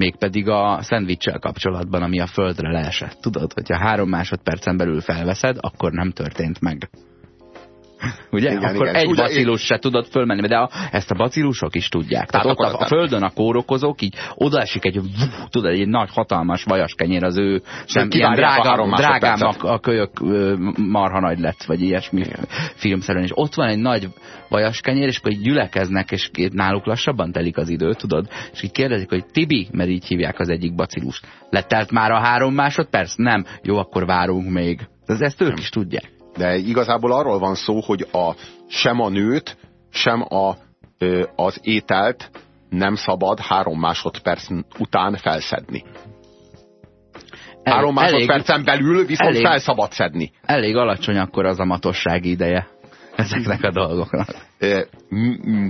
C: mégpedig a szendvicsel kapcsolatban, ami a földre leesett. Tudod, hogyha három másodpercen belül felveszed, akkor nem történt meg. Ugye? Igen, akkor igen. egy Ugye, bacillus se tudod fölmenni, de a, ezt a bacillusok is tudják. Tehát, Tehát ott a, a földön a kórokozók, így odaesik egy, tudod, egy nagy hatalmas vajaskenyér az ő sem ilyen drága, drágám a, a kölyök marha nagy lett, vagy ilyesmi igen. filmszerűen. És ott van egy nagy vajaskenyér, és akkor így gyülekeznek, és náluk lassabban telik az idő, tudod? És így kérdezik, hogy Tibi, mert így hívják az egyik bacillust. Letelt már a három másodperc? Nem. Jó, akkor várunk még. Ez, ezt ők is tudják.
B: De igazából arról van szó, hogy a, sem a nőt, sem a, az ételt nem szabad három másodperc után felszedni. Három másodpercen belül viszont elég, fel szabad szedni.
C: Elég alacsony akkor az a matossági ideje ezeknek a dolgoknak.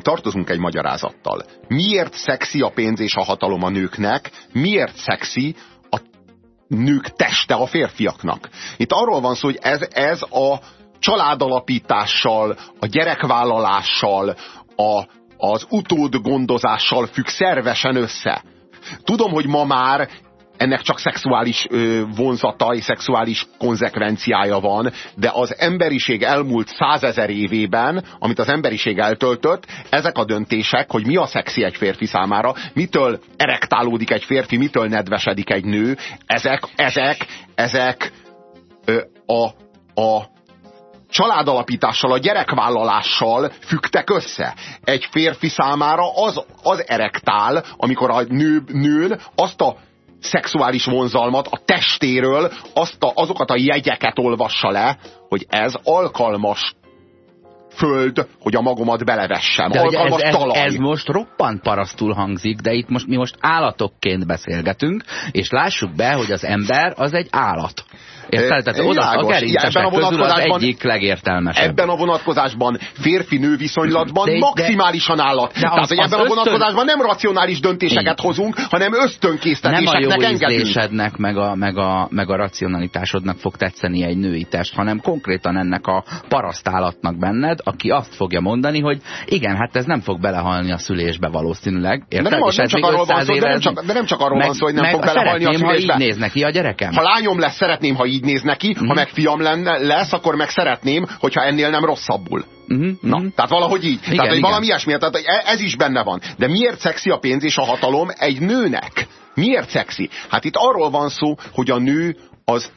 B: Tartozunk egy magyarázattal. Miért szexi a pénz és a hatalom a nőknek? Miért szexi nők teste a férfiaknak. Itt arról van szó, hogy ez, ez a családalapítással, a gyerekvállalással, a, az utód gondozással függ szervesen össze. Tudom, hogy ma már ennek csak szexuális ö, vonzata és szexuális konzekvenciája van, de az emberiség elmúlt százezer évében, amit az emberiség eltöltött, ezek a döntések, hogy mi a szexi egy férfi számára, mitől erektálódik egy férfi, mitől nedvesedik egy nő, ezek, ezek, ezek ö, a, a családalapítással, a gyerekvállalással fügtek össze. Egy férfi számára az, az erektál, amikor a nő, nőn azt a szexuális vonzalmat, a testéről azt a, azokat a jegyeket olvassa le, hogy ez alkalmas föld, hogy a magomat belevessem. De alkalmas
C: ez, talaj. Ez, ez most roppant parasztul hangzik, de itt most mi most állatokként beszélgetünk, és lássuk be, hogy az ember az egy állat. Érted? Tehát oda a gerincesek a közül az egyik legértelmesebb.
B: Ebben a vonatkozásban férfi-nő viszonylatban de, maximálisan állat. De Tehát, hogy ebben ösztön... a vonatkozásban nem racionális döntéseket Igen. hozunk, hanem ösztönkésztetéseknek
C: engedünk. Nem
B: a
C: meg a, meg, a, meg a racionalitásodnak fog tetszeni egy női test, hanem konkrétan ennek a parasztállatnak benned, aki azt fogja mondani, hogy igen, hát ez nem fog belehalni a szülésbe valószínűleg.
B: Érted? De nem, nem csak arról van szó, de nem csak, de nem csak arról meg, van szó, hogy nem fog belehalni a szülésbe.
C: ha így néz neki a gyerekem.
B: Ha lányom lesz, szeretném, ha így így néz neki, uh-huh. ha meg fiam lenne, lesz, akkor meg szeretném, hogyha ennél nem rosszabbul. Uh-huh. Na, uh-huh. tehát valahogy így. Igen, tehát, hogy valami ilyesmi, tehát e- ez is benne van. De miért szexi a pénz és a hatalom egy nőnek? Miért szexi? Hát itt arról van szó, hogy a nő az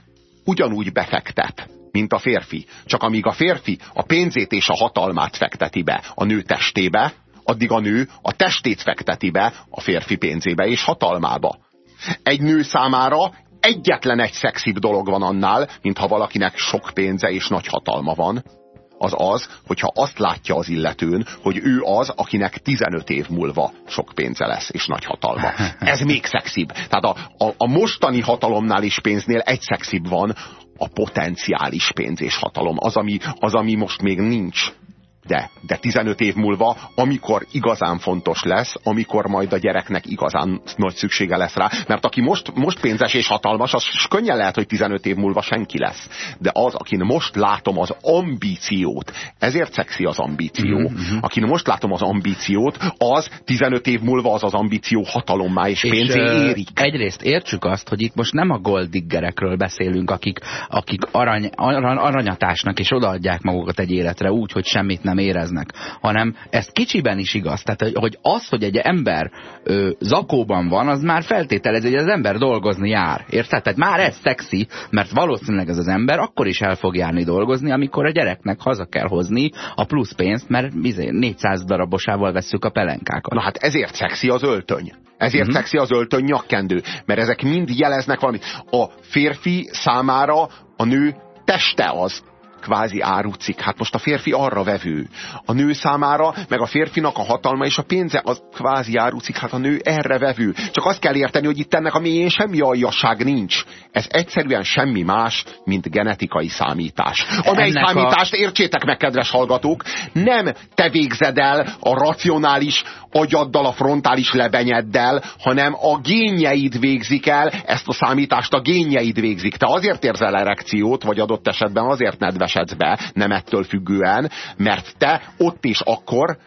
B: ugyanúgy befektet, mint a férfi. Csak amíg a férfi a pénzét és a hatalmát fekteti be a nő testébe, addig a nő a testét fekteti be a férfi pénzébe és hatalmába. Egy nő számára egyetlen egy szexibb dolog van annál, mintha valakinek sok pénze és nagy hatalma van, az az, hogyha azt látja az illetőn, hogy ő az, akinek 15 év múlva sok pénze lesz és nagy hatalma. Ez még szexibb. Tehát a, a, a mostani hatalomnál és pénznél egy szexibb van, a potenciális pénz és hatalom. Az ami, az, ami most még nincs de, de 15 év múlva, amikor igazán fontos lesz, amikor majd a gyereknek igazán nagy szüksége lesz rá, mert aki most, most pénzes és hatalmas, az könnyen lehet, hogy 15 év múlva senki lesz. De az, akin most látom az ambíciót, ezért szexi az ambíció, mm-hmm. akin most látom az ambíciót, az 15 év múlva az az ambíció hatalommá és, és pénzé érik.
C: Egyrészt értsük azt, hogy itt most nem a goldiggerekről beszélünk, akik, akik arany, arany, aranyatásnak és odaadják magukat egy életre úgy, hogy semmit nem nem éreznek, hanem ez kicsiben is igaz. Tehát, hogy az, hogy egy ember ö, zakóban van, az már feltételez, hogy az ember dolgozni jár. Érted? Tehát már ez szexi, mert valószínűleg ez az ember akkor is el fog járni dolgozni, amikor a gyereknek haza kell hozni a plusz pénzt, mert 400 darabosával vesszük a pelenkákat.
B: Na hát ezért szexi az öltöny. Ezért uh-huh. szexi az öltöny nyakkendő, mert ezek mind jeleznek valamit. A férfi számára a nő teste az, kvázi árucik. Hát most a férfi arra vevő. A nő számára, meg a férfinak a hatalma és a pénze az kvázi árucik, hát a nő erre vevő. Csak azt kell érteni, hogy itt ennek a mélyén semmi aljasság nincs. Ez egyszerűen semmi más, mint genetikai számítás. Amely ennek számítást, a... értsétek meg, kedves hallgatók, nem te végzed el a racionális agyaddal, a frontális lebenyeddel, hanem a génjeid végzik el, ezt a számítást a génjeid végzik. Te azért érzel erekciót, vagy adott esetben azért nedvesedsz be, nem ettől függően, mert te ott és akkor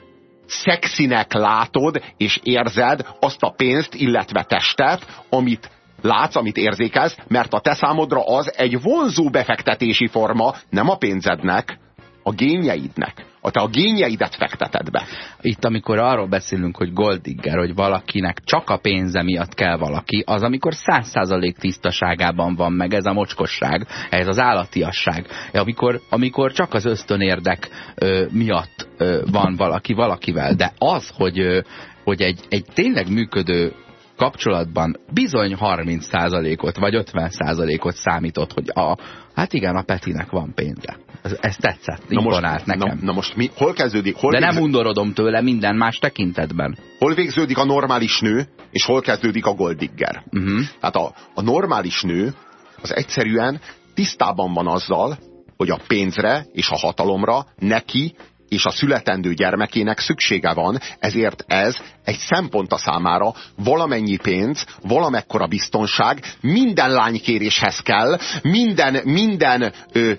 B: szexinek látod és érzed azt a pénzt, illetve testet, amit látsz, amit érzékelsz, mert a te számodra az egy vonzó befektetési forma, nem a pénzednek, a génjeidnek. A te a génjeidet fekteted be.
C: Itt, amikor arról beszélünk, hogy goldigger, hogy valakinek csak a pénze miatt kell valaki, az amikor száz százalék tisztaságában van meg ez a mocskosság, ez az állatiasság. Amikor, amikor csak az ösztönérdek ö, miatt ö, van valaki valakivel. De az, hogy, ö, hogy egy, egy tényleg működő kapcsolatban bizony 30%-ot vagy 50%-ot számított, hogy a, hát igen, a Petinek van pénze. Ez, ez tetszett, na most, nekem.
B: Na, na most mi, hol kezdődik? Hol
C: De
B: végződik?
C: nem undorodom tőle minden más tekintetben.
B: Hol végződik a normális nő, és hol kezdődik a goldigger? Uh
C: mhm.
B: -huh. Tehát a, a normális nő az egyszerűen tisztában van azzal, hogy a pénzre és a hatalomra neki és a születendő gyermekének szüksége van, ezért ez egy szempont a számára, valamennyi pénz, valamekkora biztonság, minden lánykéréshez kell, minden, minden ö,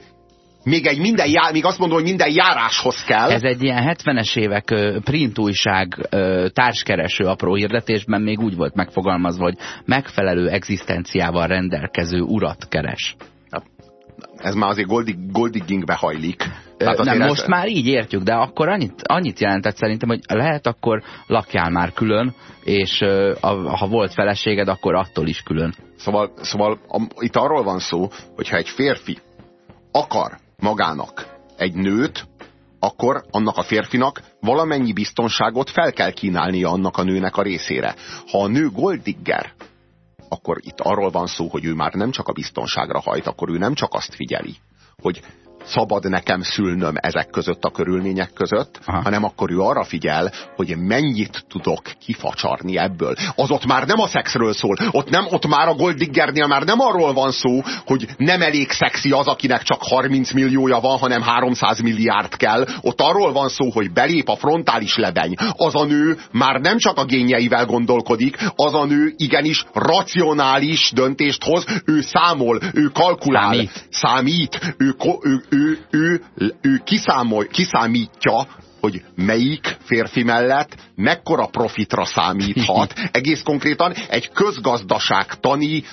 B: még, egy minden já, még azt mondom, hogy minden járáshoz kell.
C: Ez egy ilyen 70-es évek print újság társkereső apró hirdetésben még úgy volt megfogalmazva, hogy megfelelő egzisztenciával rendelkező urat keres
B: ez már azért goldig, goldiggingbe hajlik.
C: Tehát nem, most ez... már így értjük, de akkor annyit, annyit jelentett szerintem, hogy lehet akkor lakjál már külön, és ha volt feleséged, akkor attól is külön.
B: Szóval, szóval a, itt arról van szó, hogyha egy férfi akar magának egy nőt, akkor annak a férfinak valamennyi biztonságot fel kell kínálnia annak a nőnek a részére. Ha a nő goldigger, akkor itt arról van szó, hogy ő már nem csak a biztonságra hajt, akkor ő nem csak azt figyeli, hogy szabad nekem szülnöm ezek között a körülmények között, Aha. hanem akkor ő arra figyel, hogy mennyit tudok kifacsarni ebből. Az ott már nem a szexről szól, ott, nem, ott már a Goldiggernél már nem arról van szó, hogy nem elég szexi az, akinek csak 30 milliója van, hanem 300 milliárd kell. Ott arról van szó, hogy belép a frontális lebeny. Az a nő már nem csak a génjeivel gondolkodik, az a nő igenis racionális döntést hoz, ő számol, ő kalkulál, számít, számít ő, ő, ő ő, ő, ő kiszámol, kiszámítja, hogy melyik férfi mellett mekkora profitra számíthat. Egész konkrétan egy közgazdaságtani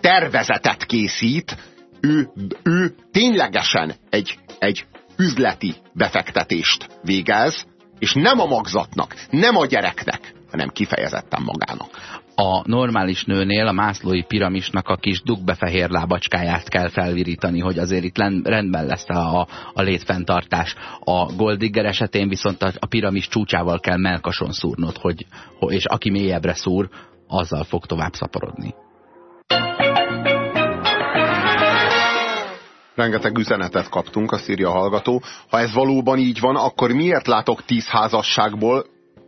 B: tervezetet készít, ő, ő ténylegesen egy, egy üzleti befektetést végez, és nem a magzatnak, nem a gyereknek, hanem kifejezetten magának
C: a normális nőnél a mászlói piramisnak a kis dugbefehér lábacskáját kell felvirítani, hogy azért itt rendben lesz a, a létfenntartás. A Goldigger esetén viszont a, a piramis csúcsával kell melkason szúrnod, hogy, és aki mélyebbre szúr, azzal fog tovább szaporodni.
B: rengeteg üzenetet kaptunk, azt írja a hallgató. Ha ez valóban így van, akkor miért látok tíz házasságból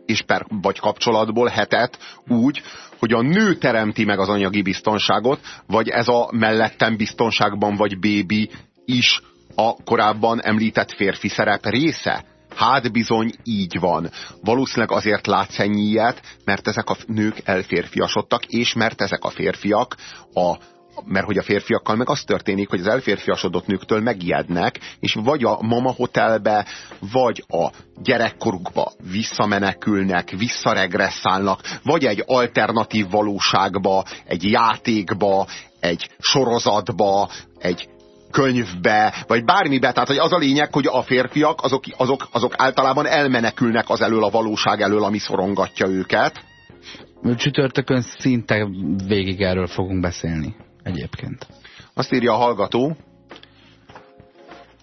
B: és per, vagy kapcsolatból hetet úgy, hogy a nő teremti meg az anyagi biztonságot, vagy ez a mellettem biztonságban vagy bébi is a korábban említett férfi szerep része? Hát bizony így van. Valószínűleg azért látsz ennyi ilyet, mert ezek a nők elférfiasodtak, és mert ezek a férfiak a, mert hogy a férfiakkal meg az történik, hogy az elférfiasodott nőktől megijednek, és vagy a mama hotelbe, vagy a gyerekkorukba visszamenekülnek, visszaregresszálnak, vagy egy alternatív valóságba, egy játékba, egy sorozatba, egy könyvbe, vagy bármibe. Tehát hogy az a lényeg, hogy a férfiak azok, azok, azok általában elmenekülnek az elől a valóság elől, ami szorongatja őket.
C: Csütörtökön szinte végig erről fogunk beszélni egyébként.
B: Azt írja a hallgató,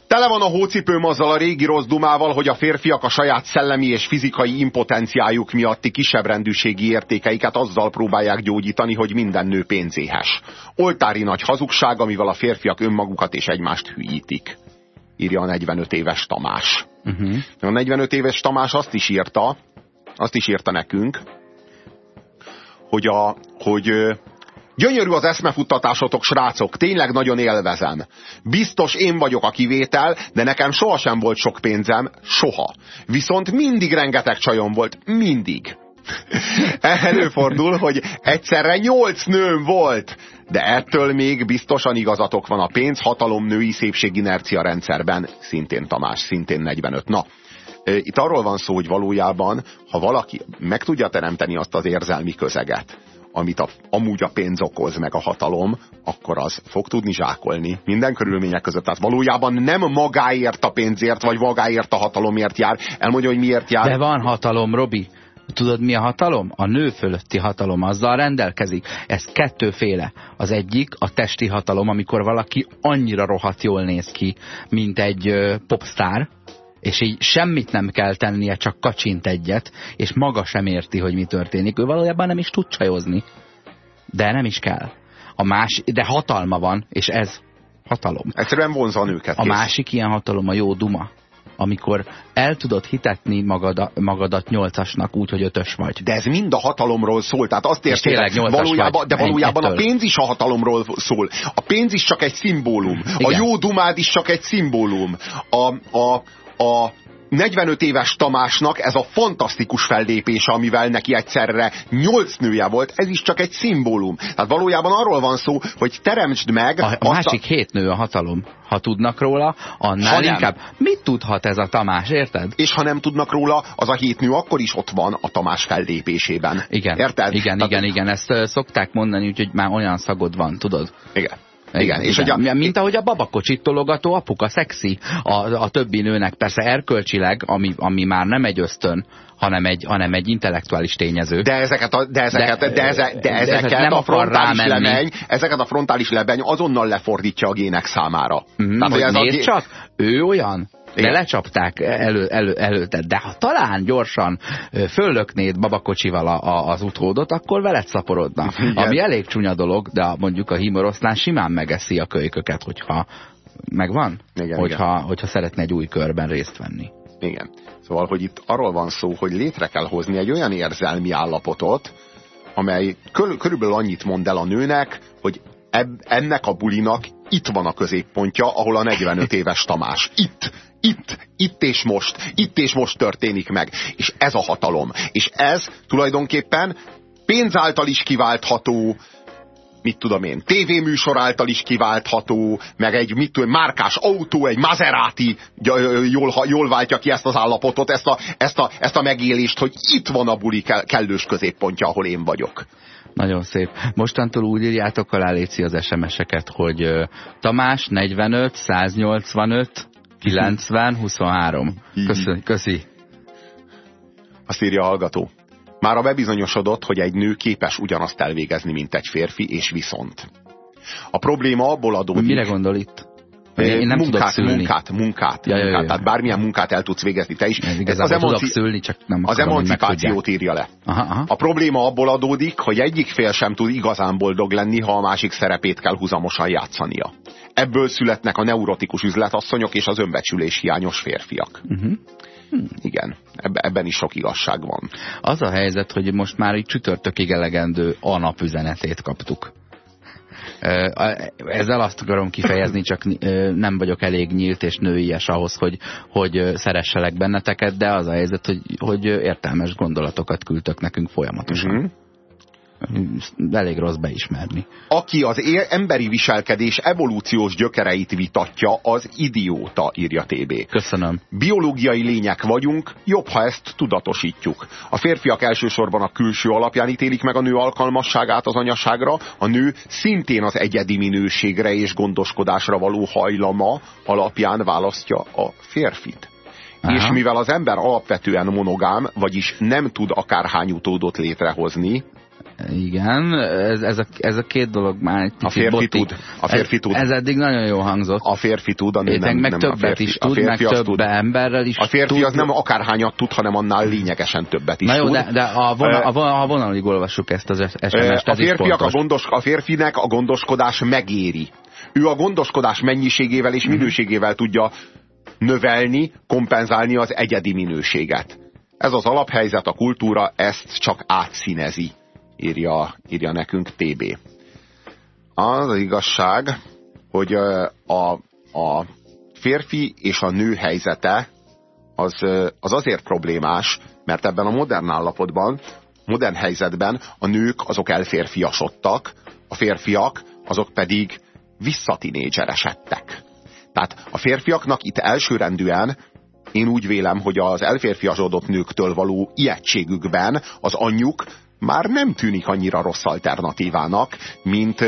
B: Tele van a hócipőm azzal a régi rossz dumával, hogy a férfiak a saját szellemi és fizikai impotenciájuk miatti kisebbrendűségi értékeiket azzal próbálják gyógyítani, hogy minden nő pénzéhes. Oltári nagy hazugság, amivel a férfiak önmagukat és egymást hülyítik. írja a 45 éves Tamás.
C: Uh-huh.
B: A 45 éves Tamás azt is írta, azt is írta nekünk, hogy, a, hogy Gyönyörű az eszmefuttatásotok, srácok, tényleg nagyon élvezem. Biztos én vagyok a kivétel, de nekem sohasem volt sok pénzem, soha. Viszont mindig rengeteg csajom volt, mindig. Előfordul, hogy egyszerre nyolc nőm volt, de ettől még biztosan igazatok van a pénz, hatalom, női szépség inercia rendszerben, szintén Tamás, szintén 45. Na, itt arról van szó, hogy valójában, ha valaki meg tudja teremteni azt az érzelmi közeget, amit a, amúgy a pénz okoz, meg a hatalom, akkor az fog tudni zsákolni minden körülmények között. Tehát valójában nem magáért a pénzért, vagy magáért a hatalomért jár. Elmondja, hogy miért jár.
C: De van hatalom, Robi. Tudod, mi a hatalom? A nő fölötti hatalom azzal rendelkezik. Ez kettőféle. Az egyik a testi hatalom, amikor valaki annyira rohadt jól néz ki, mint egy popstar, és így semmit nem kell tennie, csak kacsint egyet, és maga sem érti, hogy mi történik. Ő valójában nem is tud csajozni. De nem is kell. A más, de hatalma van, és ez hatalom.
B: Egyszerűen vonza a nőket.
C: A kész. másik ilyen hatalom a jó duma amikor el tudod hitetni magad, magadat nyolcasnak úgy, hogy ötös vagy.
B: De ez mind a hatalomról szól, tehát azt érted, valójában, de valójában a pénz is a hatalomról szól. A pénz is csak egy szimbólum. Igen. A jó dumád is csak egy szimbólum. A, a, a 45 éves Tamásnak ez a fantasztikus fellépése, amivel neki egyszerre nyolc nője volt, ez is csak egy szimbólum. Tehát valójában arról van szó, hogy teremtsd meg...
C: A, a másik a... hét nő a hatalom. Ha tudnak róla, annál ha inkább. Nem. Mit tudhat ez a Tamás, érted?
B: És ha nem tudnak róla, az a hét nő akkor is ott van a Tamás fellépésében.
C: Igen,
B: érted?
C: igen, Tehát... igen, igen. Ezt szokták mondani, úgyhogy már olyan szagod van, tudod?
B: Igen. Igen, és
C: igen. Hogy a, mint ahogy a babakocsit tologató apuka szexi a, a többi nőnek, persze erkölcsileg, ami, ami már nem egy ösztön, hanem egy, hanem egy intellektuális tényező.
B: De ezeket a, de ezeket, de, de, eze, de ezeket de nem a frontális lebeny, ezeket a frontális lebeny azonnal lefordítja a gének számára.
C: Mm, Tehát, hogy ez a csak, ő olyan, de lecsapták elő, elő, előtte. De ha talán gyorsan föllöknéd babakocsival a, a, az utódot, akkor veled szaporodna. Igen. Ami elég csúnya dolog, de mondjuk a hímoroszlán simán megeszi a kölyköket, hogyha megvan? Igen, hogyha, igen. hogyha szeretne egy új körben részt venni.
B: Igen. Szóval, hogy itt arról van szó, hogy létre kell hozni egy olyan érzelmi állapotot, amely körülbelül annyit mond el a nőnek, hogy ennek a bulinak itt van a középpontja, ahol a 45 éves Tamás. Itt, itt, itt és most, itt és most történik meg. És ez a hatalom. És ez tulajdonképpen pénz által is kiváltható, mit tudom én, tévéműsor által is kiváltható, meg egy mit tudom, márkás autó, egy Maserati jól, jól váltja ki ezt az állapotot, ezt a, ezt, a, ezt a megélést, hogy itt van a buli kellős középpontja, ahol én vagyok.
C: Nagyon szép. Mostantól úgy írjátok alá Léci az SMS-eket, hogy Tamás 45, 185, 90, 23. Köszi. Köszi.
B: Azt írja a hallgató. Már a bebizonyosodott, hogy egy nő képes ugyanazt elvégezni, mint egy férfi, és viszont. A probléma abból adódik...
C: Mire gondol itt? Én nem
B: munkát,
C: tudok szülni.
B: munkát, munkát, ja, munkát. Ja, ja. Tehát bármilyen munkát el tudsz végezni te is.
C: Ez az, emanci... szülni, csak nem
B: az emancipációt írja le.
C: Aha, aha.
B: A probléma abból adódik, hogy egyik fél sem tud igazán boldog lenni, ha a másik szerepét kell húzamosan játszania. Ebből születnek a neurotikus üzletasszonyok és az önbecsülés hiányos férfiak. Uh -huh. Hm. Igen, ebben is sok igazság van.
C: Az a helyzet, hogy most már így csütörtökig elegendő a napüzenetét kaptuk. Ezzel azt akarom kifejezni, csak nem vagyok elég nyílt és nőies ahhoz, hogy, hogy szeresselek benneteket, de az a helyzet, hogy, hogy értelmes gondolatokat küldtök nekünk folyamatosan. Uh mhm. Elég rossz beismerni.
B: Aki az emberi viselkedés evolúciós gyökereit vitatja, az idióta, írja TB.
C: Köszönöm.
B: Biológiai lények vagyunk, jobb, ha ezt tudatosítjuk. A férfiak elsősorban a külső alapján ítélik meg a nő alkalmasságát az anyaságra, a nő szintén az egyedi minőségre és gondoskodásra való hajlama alapján választja a férfit. Aha. És mivel az ember alapvetően monogám, vagyis nem tud akárhány utódot létrehozni,
C: igen, ez, ez, a, ez a két dolog már egy
B: A férfi botti. tud. A férfi
C: ez,
B: tud.
C: Ez eddig nagyon jó hangzott.
B: A férfi tud, a nő nem,
C: meg
B: nem
C: többet
B: a férfi,
C: is tud, meg több tud. emberrel is
B: A férfi tud. az nem akárhányat tud, hanem annál lényegesen többet is
C: Na jó,
B: tud.
C: de, de a, vonal, a, vonal, a vonalig olvassuk ezt az SMS-t,
B: a, férfiak a, gondos, a férfinek a gondoskodás megéri. Ő a gondoskodás mennyiségével és mhm. minőségével tudja növelni, kompenzálni az egyedi minőséget. Ez az alaphelyzet, a kultúra ezt csak átszínezi, írja, írja nekünk TB. Az, az igazság, hogy a, a férfi és a nő helyzete az, az azért problémás, mert ebben a modern állapotban, modern helyzetben a nők azok elférfiasodtak, a férfiak azok pedig visszatinédzseresedtek. Tehát a férfiaknak itt elsőrendűen én úgy vélem, hogy az elférfiasodott nőktől való ijegységükben az anyjuk már nem tűnik annyira rossz alternatívának, mint,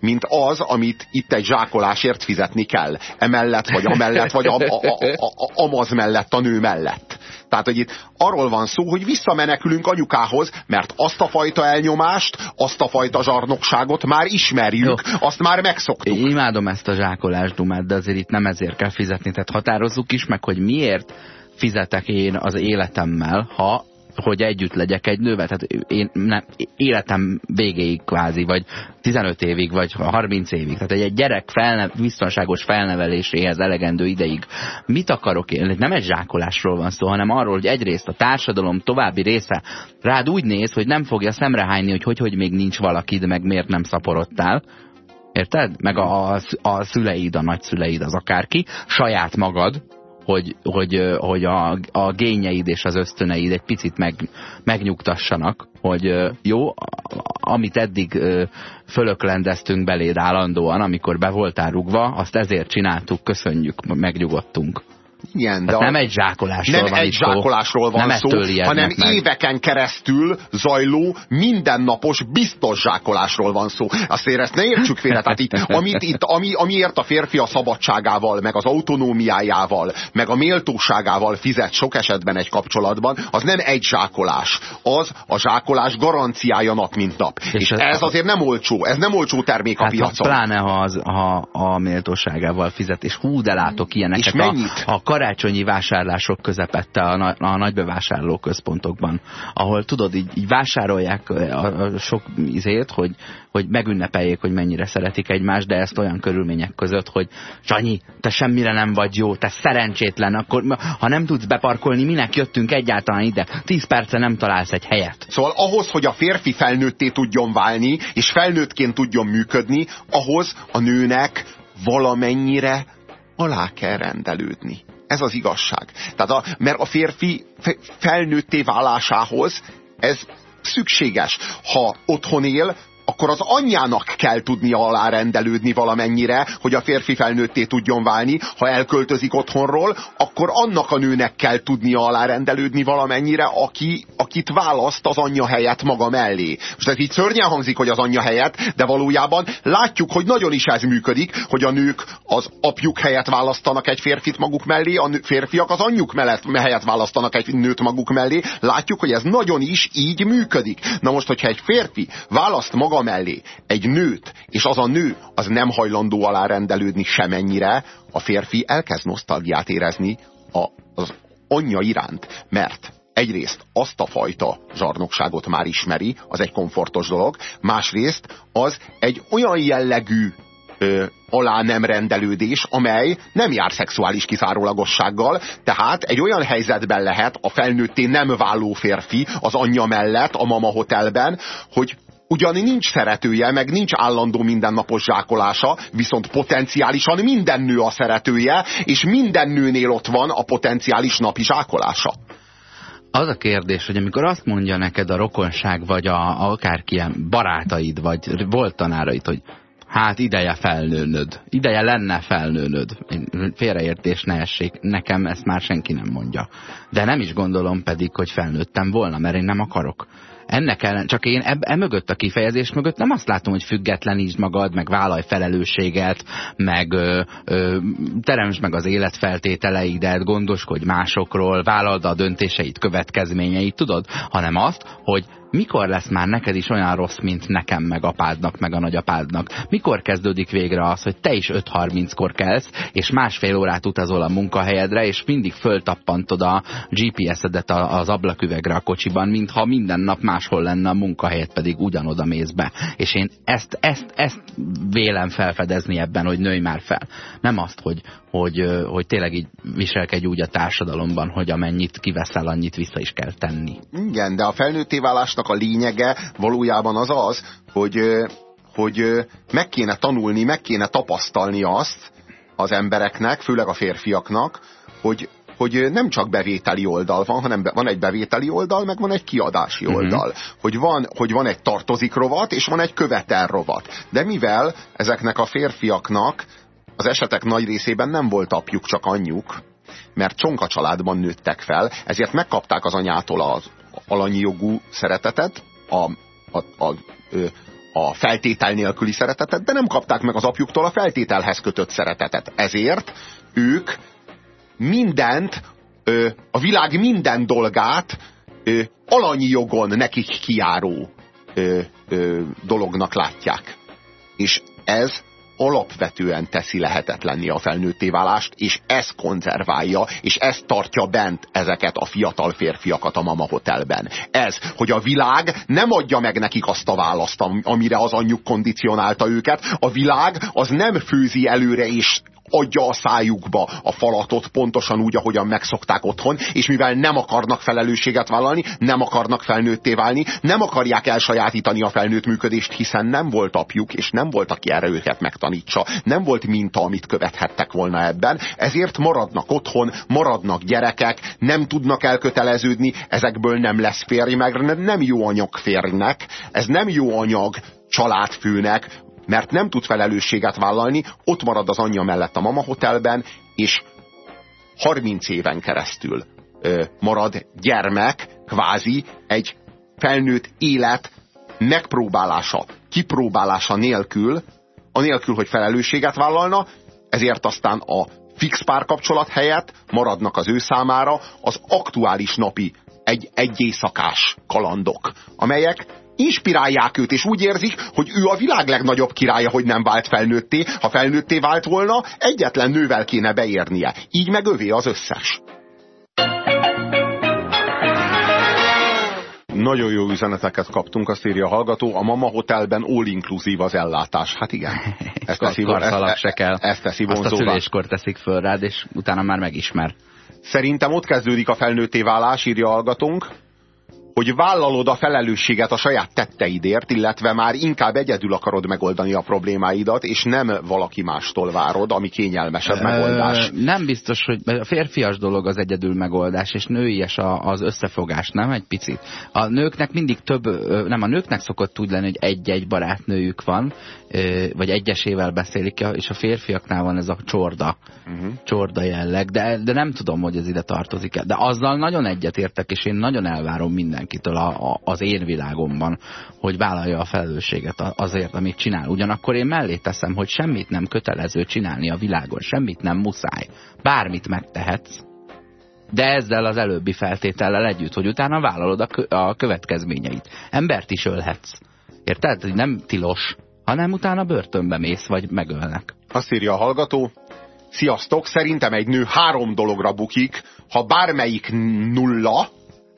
B: mint az, amit itt egy zsákolásért fizetni kell. Emellett, vagy amellett, vagy a, a, a, a, amaz mellett, a nő mellett. Tehát, hogy itt arról van szó, hogy visszamenekülünk anyukához, mert azt a fajta elnyomást, azt a fajta zsarnokságot már ismerjük, Jó. azt már megszoktuk.
C: Én imádom ezt a zsákolás dumát, de azért itt nem ezért kell fizetni. Tehát határozzuk is meg, hogy miért fizetek én az életemmel, ha hogy együtt legyek egy nővel. Tehát én nem, életem végéig kvázi, vagy 15 évig, vagy 30 évig. Tehát egy gyerek felne, biztonságos felneveléséhez elegendő ideig. Mit akarok én? Nem egy zsákolásról van szó, hanem arról, hogy egyrészt a társadalom további része rád úgy néz, hogy nem fogja szemrehányni, hogy hogy, hogy még nincs valakid, meg miért nem szaporodtál. Érted? Meg a, a szüleid, a nagyszüleid, az akárki, saját magad, hogy, hogy, hogy a, a gényeid és az ösztöneid egy picit meg, megnyugtassanak, hogy jó, amit eddig fölöklendeztünk beléd állandóan, amikor be voltál rugva, azt ezért csináltuk, köszönjük, megnyugodtunk.
B: Igen,
C: de nem egy zsákolásról
B: nem
C: van
B: egy zsákolásról van
C: nem
B: szó, hanem meg. éveken keresztül zajló, mindennapos, biztos zsákolásról van szó. Azt ezt ne értsük félre. Tehát itt, amit itt, ami, amiért a férfi a szabadságával, meg az autonómiájával, meg a méltóságával fizet sok esetben egy kapcsolatban, az nem egy zsákolás. Az a zsákolás garanciája nap mint nap. És, és ez azért nem olcsó, ez nem olcsó termék hát a piacon.
C: Pláne, ha, az, ha a méltóságával fizet, és hú, de látok ilyeneket. És mennyit? A, a karácsonyi vásárlások közepette a, a nagy bevásárló központokban, ahol tudod, így, így vásárolják a, a sok izét, hogy, hogy megünnepeljék, hogy mennyire szeretik egymást, de ezt olyan körülmények között, hogy Sanyi, te semmire nem vagy jó, te szerencsétlen, akkor ha nem tudsz beparkolni, minek jöttünk egyáltalán ide? Tíz perce nem találsz egy helyet.
B: Szóval ahhoz, hogy a férfi felnőtté tudjon válni, és felnőttként tudjon működni, ahhoz a nőnek valamennyire alá kell rendelődni. Ez az igazság. Tehát a, mert a férfi felnőtté válásához ez szükséges. Ha otthon él, akkor az anyjának kell tudnia alárendelődni valamennyire, hogy a férfi felnőtté tudjon válni. Ha elköltözik otthonról, akkor annak a nőnek kell tudnia alárendelődni valamennyire, aki, akit választ az anyja helyett maga mellé. Most ez így szörnyen hangzik, hogy az anyja helyett, de valójában látjuk, hogy nagyon is ez működik, hogy a nők az apjuk helyett választanak egy férfit maguk mellé, a férfiak az anyjuk mellett helyett választanak egy nőt maguk mellé. Látjuk, hogy ez nagyon is így működik. Na most, hogyha egy férfi választ maga mellé egy nőt, és az a nő az nem hajlandó alárendelődni semennyire, a férfi elkezd nosztalgiát érezni a, az anyja iránt, mert egyrészt azt a fajta zsarnokságot már ismeri, az egy komfortos dolog, másrészt az egy olyan jellegű ö, alá nem rendelődés, amely nem jár szexuális kiszárólagossággal, tehát egy olyan helyzetben lehet a felnőtté nem váló férfi az anyja mellett a mama hotelben, hogy ugyan nincs szeretője, meg nincs állandó mindennapos zsákolása, viszont potenciálisan minden nő a szeretője, és minden nőnél ott van a potenciális napi zsákolása.
C: Az a kérdés, hogy amikor azt mondja neked a rokonság, vagy a, akárki ilyen barátaid, vagy volt tanáraid, hogy hát ideje felnőnöd, ideje lenne felnőnöd. Félreértés ne essék, nekem ezt már senki nem mondja. De nem is gondolom pedig, hogy felnőttem volna, mert én nem akarok ennek ellen, csak én e, e mögött a kifejezés mögött nem azt látom, hogy függetlenítsd magad, meg vállalj felelősséget, meg ö, ö, teremtsd meg az életfeltételeidet, gondoskodj másokról, vállald a döntéseid, következményeit, tudod? Hanem azt, hogy mikor lesz már neked is olyan rossz, mint nekem, meg apádnak, meg a nagyapádnak? Mikor kezdődik végre az, hogy te is 5.30-kor kelsz, és másfél órát utazol a munkahelyedre, és mindig föltappantod a GPS-edet az ablaküvegre a kocsiban, mintha minden nap máshol lenne a munkahelyed, pedig ugyanoda mész be. És én ezt, ezt, ezt vélem felfedezni ebben, hogy nőj már fel. Nem azt, hogy, hogy, hogy tényleg így viselkedj úgy a társadalomban, hogy amennyit kiveszel, annyit vissza is kell tenni.
B: Igen, de a felnőtté válásnak a lényege valójában az az, hogy, hogy meg kéne tanulni, meg kéne tapasztalni azt az embereknek, főleg a férfiaknak, hogy, hogy nem csak bevételi oldal van, hanem van egy bevételi oldal, meg van egy kiadási uh-huh. oldal. Hogy van, hogy van egy tartozik rovat, és van egy követel rovat. De mivel ezeknek a férfiaknak az esetek nagy részében nem volt apjuk, csak anyjuk, mert csonka családban nőttek fel, ezért megkapták az anyától az alanyi jogú szeretetet, a, a, a, a feltétel nélküli szeretetet, de nem kapták meg az apjuktól a feltételhez kötött szeretetet. Ezért ők mindent, a világ minden dolgát alanyi jogon nekik kiáró dolognak látják. És ez alapvetően teszi lehetetlenni a felnőtté válást, és ez konzerválja, és ez tartja bent ezeket a fiatal férfiakat a Mama Hotelben. Ez, hogy a világ nem adja meg nekik azt a választ, amire az anyjuk kondicionálta őket. A világ az nem főzi előre és adja a szájukba a falatot pontosan úgy, ahogyan megszokták otthon, és mivel nem akarnak felelősséget vállalni, nem akarnak felnőtté válni, nem akarják elsajátítani a felnőtt működést, hiszen nem volt apjuk, és nem volt, aki erre őket megtanítsa. Nem volt minta, amit követhettek volna ebben, ezért maradnak otthon, maradnak gyerekek, nem tudnak elköteleződni, ezekből nem lesz férj, meg nem jó anyag férjnek, ez nem jó anyag családfőnek, mert nem tud felelősséget vállalni, ott marad az anyja mellett a mama hotelben, és 30 éven keresztül ö, marad gyermek, kvázi egy felnőtt élet megpróbálása, kipróbálása nélkül, anélkül, hogy felelősséget vállalna, ezért aztán a fix párkapcsolat helyett maradnak az ő számára az aktuális napi egy, egy éjszakás kalandok, amelyek inspirálják őt, és úgy érzik, hogy ő a világ legnagyobb királya, hogy nem vált felnőtté. Ha felnőtté vált volna, egyetlen nővel kéne beérnie. Így meg övé az összes. Nagyon jó üzeneteket kaptunk, azt írja a hallgató. A Mama Hotelben all-inclusive az ellátás. Hát igen.
C: Ezt teszi, ezt, se kell.
B: ezt teszi
C: vonzóvá. Azt a szüléskor teszik föl rád, és utána már megismer.
B: Szerintem ott kezdődik a felnőtté válás, írja a hallgatónk hogy vállalod a felelősséget a saját tetteidért, illetve már inkább egyedül akarod megoldani a problémáidat, és nem valaki mástól várod, ami kényelmesebb megoldás.
C: Nem biztos, hogy a férfias dolog az egyedül megoldás, és nőies az összefogás, nem egy picit. A nőknek mindig több, nem a nőknek szokott úgy lenni, hogy egy-egy barátnőjük van, vagy egyesével beszélik, és a férfiaknál van ez a csorda, uh-huh. csorda jelleg, de, de nem tudom, hogy ez ide tartozik. De azzal nagyon egyetértek, és én nagyon elvárom mindenkitől a, a, az én világomban, hogy vállalja a felelősséget azért, amit csinál. Ugyanakkor én mellé teszem, hogy semmit nem kötelező csinálni a világon, semmit nem muszáj. Bármit megtehetsz, de ezzel az előbbi feltétellel együtt, hogy utána vállalod a, kö a következményeit. Embert is ölhetsz. Érted? Hogy nem tilos hanem utána börtönbe mész, vagy megölnek.
B: Azt írja a hallgató, sziasztok, szerintem egy nő három dologra bukik, ha bármelyik nulla,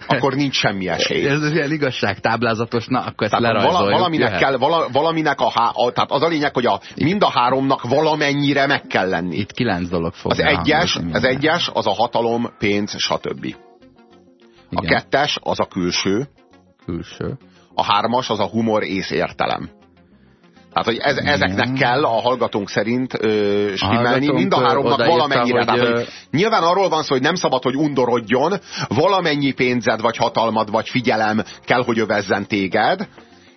B: akkor nincs semmi esély.
C: Ez az ilyen igazságtáblázatos, na akkor ezt tehát vala,
B: valaminek, kell, vala, valaminek a, há, a, tehát az a lényeg, hogy a, mind a háromnak valamennyire meg kell lenni.
C: Itt kilenc dolog fog.
B: Az egyes, az egyes, az a hatalom, pénz, stb. Igen. A kettes, az a külső.
C: Külső.
B: A hármas, az a humor és értelem. Tehát, hogy ez, ezeknek kell a hallgatónk szerint ö, stimmelni, mind a háromnak valamennyire. Hogy, tehát, hogy nyilván arról van szó, hogy nem szabad, hogy undorodjon, valamennyi pénzed, vagy hatalmad, vagy figyelem kell, hogy övezzen téged,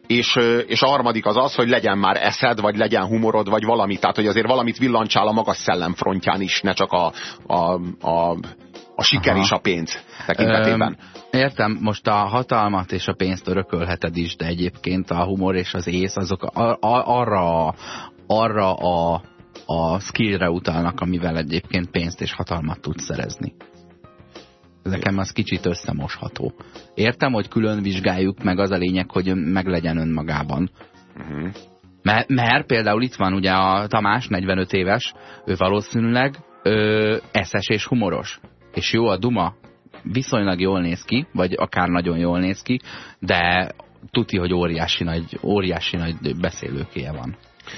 B: és, és a harmadik az az, hogy legyen már eszed, vagy legyen humorod, vagy valami. Tehát, hogy azért valamit villancsál a magas szellemfrontján is, ne csak a, a, a, a siker Aha. és a pénz tekintetében.
C: Öm, értem, most a hatalmat és a pénzt örökölheted is, de egyébként a humor és az ész azok a, a, arra, arra a, a skillre utalnak, amivel egyébként pénzt és hatalmat tudsz szerezni. Nekem az kicsit összemosható. Értem, hogy külön vizsgáljuk, meg az a lényeg, hogy meglegyen önmagában. Uh mhm. -huh. mert, mert például itt van ugye a Tamás, 45 éves, ő valószínűleg ö, eszes és humoros. És jó a Duma, viszonylag jól néz ki, vagy akár nagyon jól néz ki, de tuti, hogy óriási nagy, óriási nagy beszélőkéje van.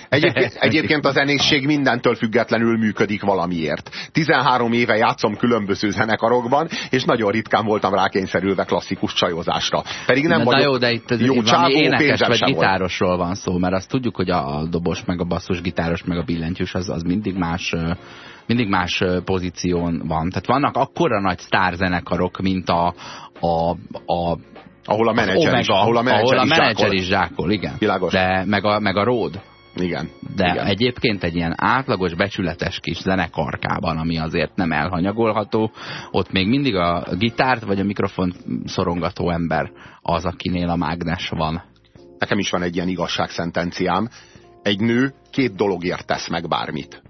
B: Egyébként, egyébként a zenészség mindentől függetlenül működik valamiért. 13 éve játszom különböző zenekarokban, és nagyon ritkán voltam rákényszerülve klasszikus csajozásra. Pedig nem
C: Na,
B: vagyok
C: jó, de itt
B: jó csávó,
C: énekes vagy
B: volt.
C: gitárosról van szó, mert azt tudjuk, hogy a, dobos, meg a basszus gitáros, meg a billentyűs az, az mindig más mindig más pozíción van. Tehát vannak akkora nagy sztárzenekarok, mint a, a, a
B: Ahol a menedzser is, ahol a menedzser,
C: ahol a
B: is
C: menedzser
B: zsákol.
C: is zsákol, igen.
B: Világos.
C: De meg a, meg a Ród.
B: Igen.
C: De
B: igen.
C: egyébként egy ilyen átlagos, becsületes kis zenekarkában, ami azért nem elhanyagolható, ott még mindig a gitárt vagy a mikrofon szorongató ember az, akinél a mágnes van.
B: Nekem is van egy ilyen igazságszentenciám. Egy nő két dologért tesz meg bármit.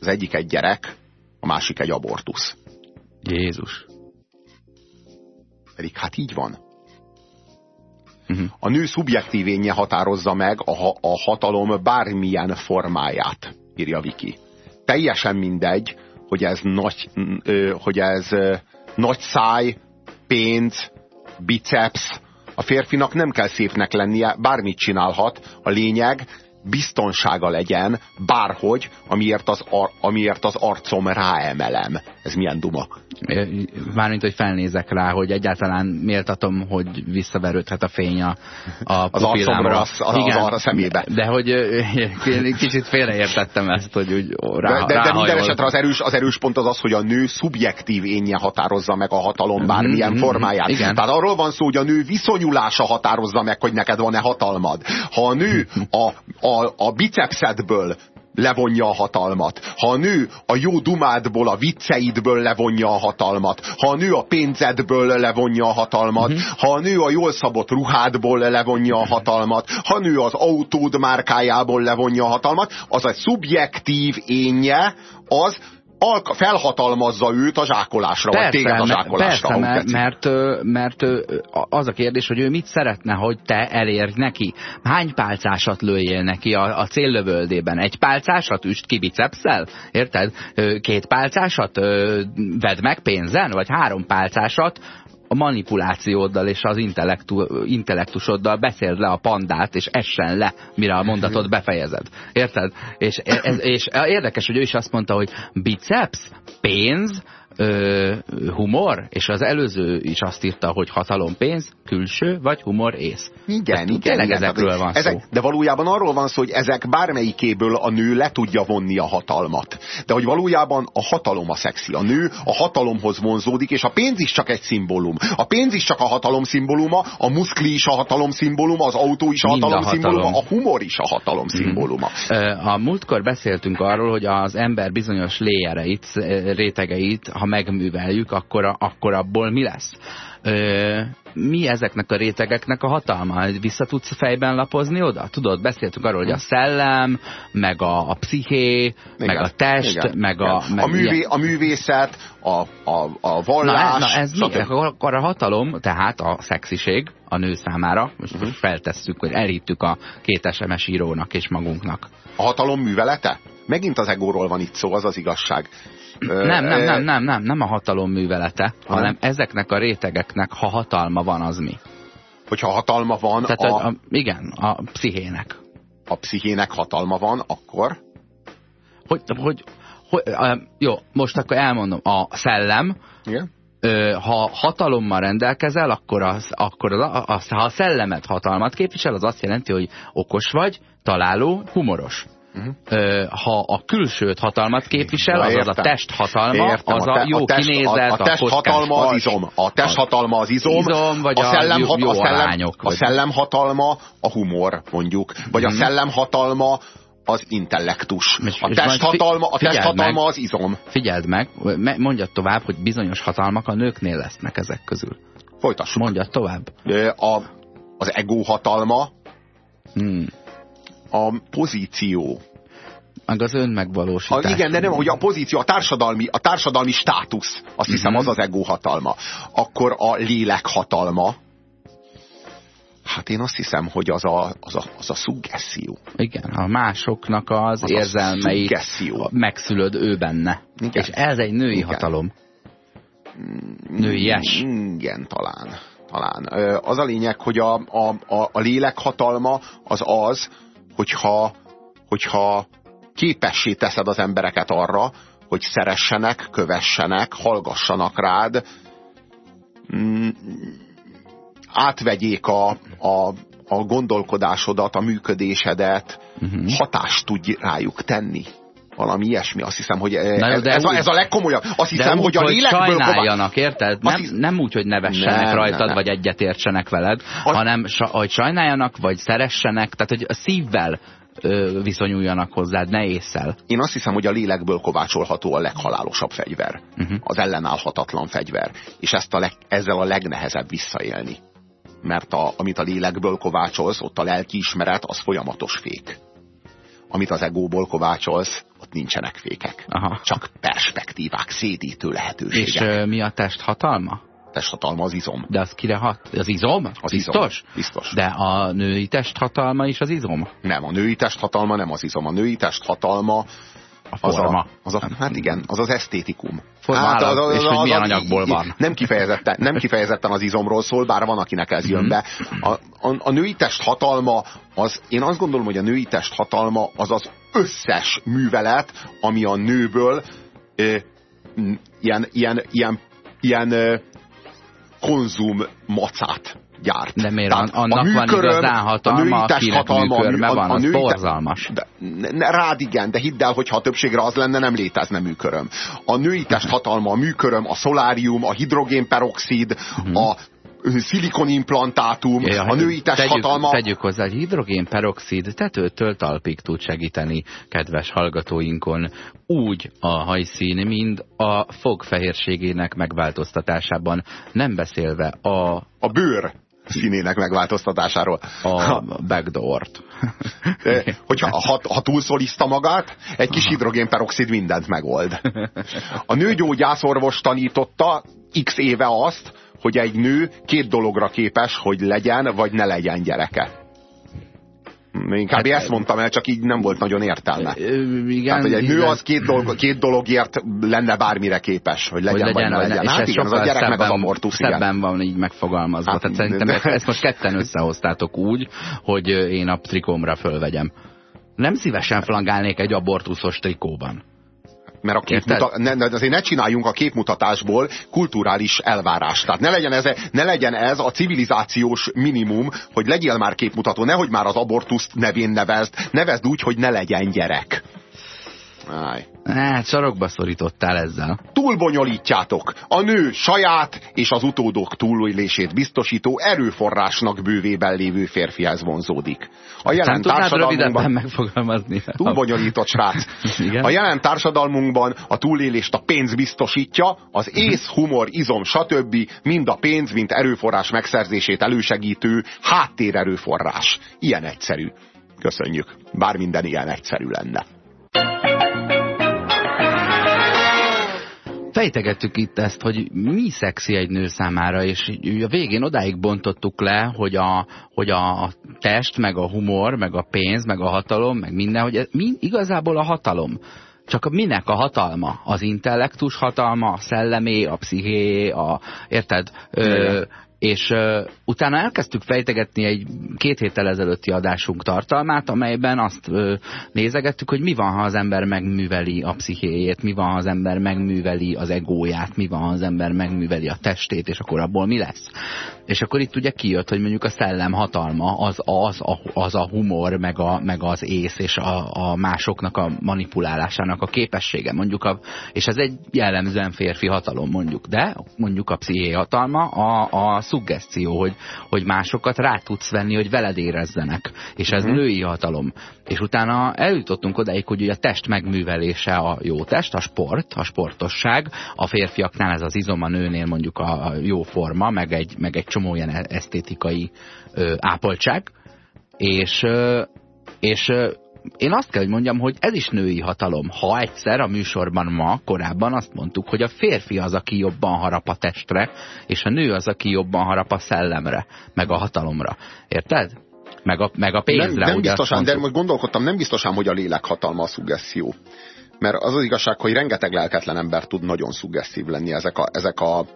B: Az egyik egy gyerek, a másik egy abortusz.
C: Jézus.
B: Pedig hát így van.
C: Uh-huh.
B: A nő szubjektív énje határozza meg a, a hatalom bármilyen formáját, írja Viki. Teljesen mindegy, hogy ez nagy, hogy ez nagy száj, pénz, biceps. A férfinak nem kell szépnek lennie, bármit csinálhat. A lényeg biztonsága legyen bárhogy, amiért az, ar, amiért az arcom ráemelem. Ez milyen duma.
C: Mármint, hogy felnézek rá, hogy egyáltalán méltatom, hogy visszaverődhet a fény a, a
B: Az arcomra, az, az, az arra szemébe.
C: De hogy én kicsit félreértettem ezt, hogy úgy rá,
B: De, de, de minden esetre az erős, az erős pont az az, hogy a nő szubjektív énje határozza meg a hatalom bármilyen
C: Mhm,
B: formáját.
C: igen.
B: Tehát arról van szó, hogy a nő viszonyulása határozza meg, hogy neked van-e hatalmad. Ha a nő a, a, a bicepszedből levonja a hatalmat. Ha a nő a jó dumádból, a vicceidből levonja a hatalmat. Ha a nő a pénzedből levonja a hatalmat.
C: Mhm.
B: Ha a nő a jól szabott ruhádból levonja a hatalmat. Ha a nő az autód márkájából levonja a hatalmat, az egy szubjektív énje, az alka, felhatalmazza őt a zsákolásra, vagy téged a zsákolásra.
C: persze mert, mert, mert az a kérdés, hogy ő mit szeretne, hogy te elérj neki. Hány pálcásat lőjél neki a, a céllövöldében? Egy pálcásat üst ki bicepszel? Érted? Két pálcásat vedd meg pénzen? Vagy három pálcásat a manipulációddal és az intellektu, intellektusoddal beszéld le a pandát, és essen le, mire a mondatot befejezed. Érted? És, ez, és érdekes, hogy ő is azt mondta, hogy biceps, pénz, ö, humor, és az előző is azt írta, hogy hatalom pénz, külső, vagy humor ész.
B: Igen,
C: Tehát
B: igen.
C: Tényleg
B: igen.
C: ezekről
B: Tehát
C: van
B: ezek,
C: szó.
B: De valójában arról van szó, hogy ezek bármelyikéből a nő le tudja vonni a hatalmat. De hogy valójában a hatalom a szexi. A nő a hatalomhoz vonzódik, és a pénz is csak egy szimbólum. A pénz is csak a hatalom szimbóluma, a muszkli is a hatalom szimbóluma, az autó is a
C: Mind a
B: hatalom
C: hatalom.
B: szimbóluma, a humor is a hatalom szimbóluma.
C: Ö, A múltkor beszéltünk arról, hogy az ember bizonyos léjereit, rétegeit, ha megműveljük, akkor, a- akkor abból mi lesz? Ö, mi ezeknek a rétegeknek a hatalma? Vissza tudsz fejben lapozni oda? Tudod, beszéltünk arról, hogy a szellem, meg a, a psziché, meg a test,
B: igen,
C: meg a...
B: igen.
C: Meg
B: a, művé, a művészet, a, a, a
C: Na,
B: vallás,
C: ez, na ez mi? Akkor a hatalom, tehát a szexiség a nő számára, most
B: Mhm.
C: feltesszük, hogy elhittük a két SMS írónak és magunknak.
B: A hatalom művelete? Megint az egóról van itt szó, az az igazság.
C: Nem, nem, nem, nem, nem, nem a hatalom művelete,
B: Hanem?
C: hanem ezeknek a rétegeknek, ha hatalma van, az mi.
B: Hogyha hatalma van,
C: Tehát,
B: a,
C: a, igen, a pszichének.
B: a pszichének hatalma van, akkor
C: Hogy, hogy, hogy, jó, most akkor elmondom, a szellem,
B: igen?
C: ha hatalommal rendelkezel, akkor, az, akkor az, az, ha a szellemet hatalmat képvisel, az azt jelenti, hogy okos vagy, találó, humoros.
B: Mhm.
C: Ha a külsőt hatalmat képvisel, azaz a test hatalma,
B: Értem,
C: az
B: te-
C: a jó
B: test,
C: kinézet,
B: a, a test hatalma az izom. A test hatalma az izom,
C: Izom, vagy
B: a szellem,
C: a jó- jó
B: a szellem, a szellem hatalma a humor, mondjuk. Vagy a
C: Mhm.
B: szellem hatalma az intellektus.
C: És-
B: A
C: és
B: test
C: majd fi-
B: hatalma, a test
C: figyeld
B: hatalma
C: meg.
B: az izom.
C: Figyeld meg, me- mondjad tovább, hogy bizonyos hatalmak a nőknél lesznek ezek közül.
B: Folytassuk.
C: Mondjad tovább.
B: A, az ego hatalma
C: Hmm.
B: A pozíció.
C: Meg az
B: A,
C: önmegvalósítás.
B: igen, de nem, hogy a pozíció, a társadalmi, a társadalmi státusz, azt hiszem
C: Mhm.
B: az az ego hatalma. Akkor a lélek hatalma, hát én azt hiszem, hogy az a, az a, az a szuggeszió.
C: Igen, a másoknak az,
B: Az a szuggeszió.
C: megszülöd ő benne.
B: Igen.
C: És ez egy női
B: Igen.
C: hatalom. Nőies.
B: Igen, talán. talán. Az a lényeg, hogy a, a, a, a lélek hatalma az az, hogyha hogyha képessé teszed az embereket arra, hogy szeressenek, kövessenek, hallgassanak rád, mm, átvegyék a, a, a gondolkodásodat, a működésedet, uh-huh. hatást tudj rájuk tenni. Valami ilyesmi. Azt hiszem, hogy ez, ez, ez, a, ez a legkomolyabb. Azt hiszem, úgy, hogy a lélekből...
C: Sajnáljanak, érted? Nem, hisz... nem úgy, hogy nevessenek nem, rajtad, nem, nem. vagy egyetértsenek veled, az... hanem hogy sajnáljanak, vagy szeressenek, tehát hogy a szívvel ö, viszonyuljanak hozzád, ne észszel.
B: Én azt hiszem, hogy a lélekből kovácsolható a leghalálosabb fegyver. Uh-huh. Az ellenállhatatlan fegyver. És ezt a leg, ezzel a legnehezebb visszaélni. Mert a, amit a lélekből kovácsolsz, ott a lelkiismeret, az folyamatos fék. Amit az egóból kovácsolsz, ott nincsenek fékek. Aha. Csak perspektívák, szédítő lehetőségek.
C: És ö, mi a test hatalma?
B: testhatalma az izom.
C: De az kire hat? Az izom?
B: Az
C: Biztos?
B: Izom. Biztos.
C: De a női testhatalma is az izom?
B: Nem, a női testhatalma nem az izom. A női testhatalma
C: a forma.
B: Az a, az a, hát igen, az az esztétikum.
C: Hát az, az, és hogy milyen az, anyagból van.
B: Nem kifejezetten, nem kifejezetten az izomról szól, bár van, akinek ez jön be. A, a, a női test hatalma, az, én azt gondolom, hogy a női test hatalma az az összes művelet, ami a nőből ö, ilyen, ilyen, ilyen, ilyen konzum macát gyárt.
C: De miért? Tehát annak a műköröm, van igazán hatalma, a akinek hatalma, műkörme van, a, a az borzalmas.
B: De, ne, rád igen, de hidd el, hogyha a többségre az lenne, nem létezne műköröm. A női test hatalma, a műköröm, a szolárium, a hidrogénperoxid, uh mhm. -huh. a szilikonimplantátum, ja, a női.
C: Tegyük, tegyük hozzá, hogy hidrogénperoxid tetőtől talpig tud segíteni kedves hallgatóinkon úgy a hajszín, mint a fogfehérségének megváltoztatásában, nem beszélve a...
B: A bőr színének megváltoztatásáról.
C: A backdoor-t.
B: Hogyha ha, ha túlszoliszta magát, egy kis hidrogénperoxid mindent megold. A nőgyógyászorvos tanította x éve azt, hogy egy nő két dologra képes, hogy legyen vagy ne legyen gyereke. Inkább hát, ezt mondtam el, csak így nem volt nagyon értelme. Igen, Tehát, hogy egy nő az két, dolog, két dologért lenne bármire képes, hogy legyen, hogy legyen vagy ne legyen. Hát igen, az a gyerek szebben, meg az abortusz.
C: Szebben van így megfogalmazva. Hát, Tehát szerintem ezt, ezt most ketten összehoztátok úgy, hogy én a trikomra fölvegyem. Nem szívesen flangálnék egy abortuszos trikóban.
B: Mert a képmuta... ne, azért ne csináljunk a képmutatásból kulturális elvárást. Tehát ne legyen, ez, ne legyen ez a civilizációs minimum, hogy legyél már képmutató, nehogy már az abortuszt nevén nevezd, nevezd úgy, hogy ne legyen gyerek.
C: Áj. Hát sarokba szorítottál ezzel.
B: Túlbonyolítjátok. A nő saját és az utódok túlélését biztosító erőforrásnak bővében lévő férfihez vonzódik.
C: A jelen társadalmunkban... megfogalmazni.
B: Túlbonyolított srác. Igen? A jelen társadalmunkban a túlélést a pénz biztosítja, az ész, humor, izom, stb. mind a pénz, mint erőforrás megszerzését elősegítő háttérerőforrás. Ilyen egyszerű. Köszönjük. Bár minden ilyen egyszerű lenne.
C: Fejtegettük itt ezt, hogy mi szexi egy nő számára, és a végén odáig bontottuk le, hogy a, hogy a test, meg a humor, meg a pénz, meg a hatalom, meg minden, hogy ez, mi, igazából a hatalom. Csak minek a hatalma? Az intellektus hatalma, a szellemé, a psziché, a, érted? Ö, és uh, utána elkezdtük fejtegetni egy két héttel ezelőtti adásunk tartalmát, amelyben azt uh, nézegettük, hogy mi van, ha az ember megműveli a pszichéjét, mi van, ha az ember megműveli az egóját, mi van, ha az ember megműveli a testét, és akkor abból mi lesz. És akkor itt ugye kijött, hogy mondjuk a szellem hatalma az, az, a, az a humor, meg, a, meg az ész, és a, a másoknak a manipulálásának a képessége, mondjuk, a, és ez egy jellemzően férfi hatalom, mondjuk, de mondjuk a psziché hatalma a, a szuggeszció, hogy, hogy másokat rá tudsz venni, hogy veled érezzenek. És ez uh mhm. -huh. női hatalom. És utána eljutottunk odáig, hogy a test megművelése a jó test, a sport, a sportosság. A férfiaknál ez az izom, a nőnél mondjuk a jó forma, meg egy, meg egy csomó ilyen esztétikai ö, ápoltság. És, ö, és ö, én azt kell, hogy mondjam, hogy ez is női hatalom. Ha egyszer a műsorban ma, korábban azt mondtuk, hogy a férfi az, aki jobban harap a testre, és a nő az, aki jobban harap a szellemre, meg a hatalomra. Érted? Meg a, meg a pénzre.
B: Nem, nem biztosan, de most gondolkodtam, nem biztosan, hogy a lélek hatalma a szuggesszió. Mert az az igazság, hogy rengeteg lelketlen ember tud nagyon szuggesszív lenni ezek a, ezek a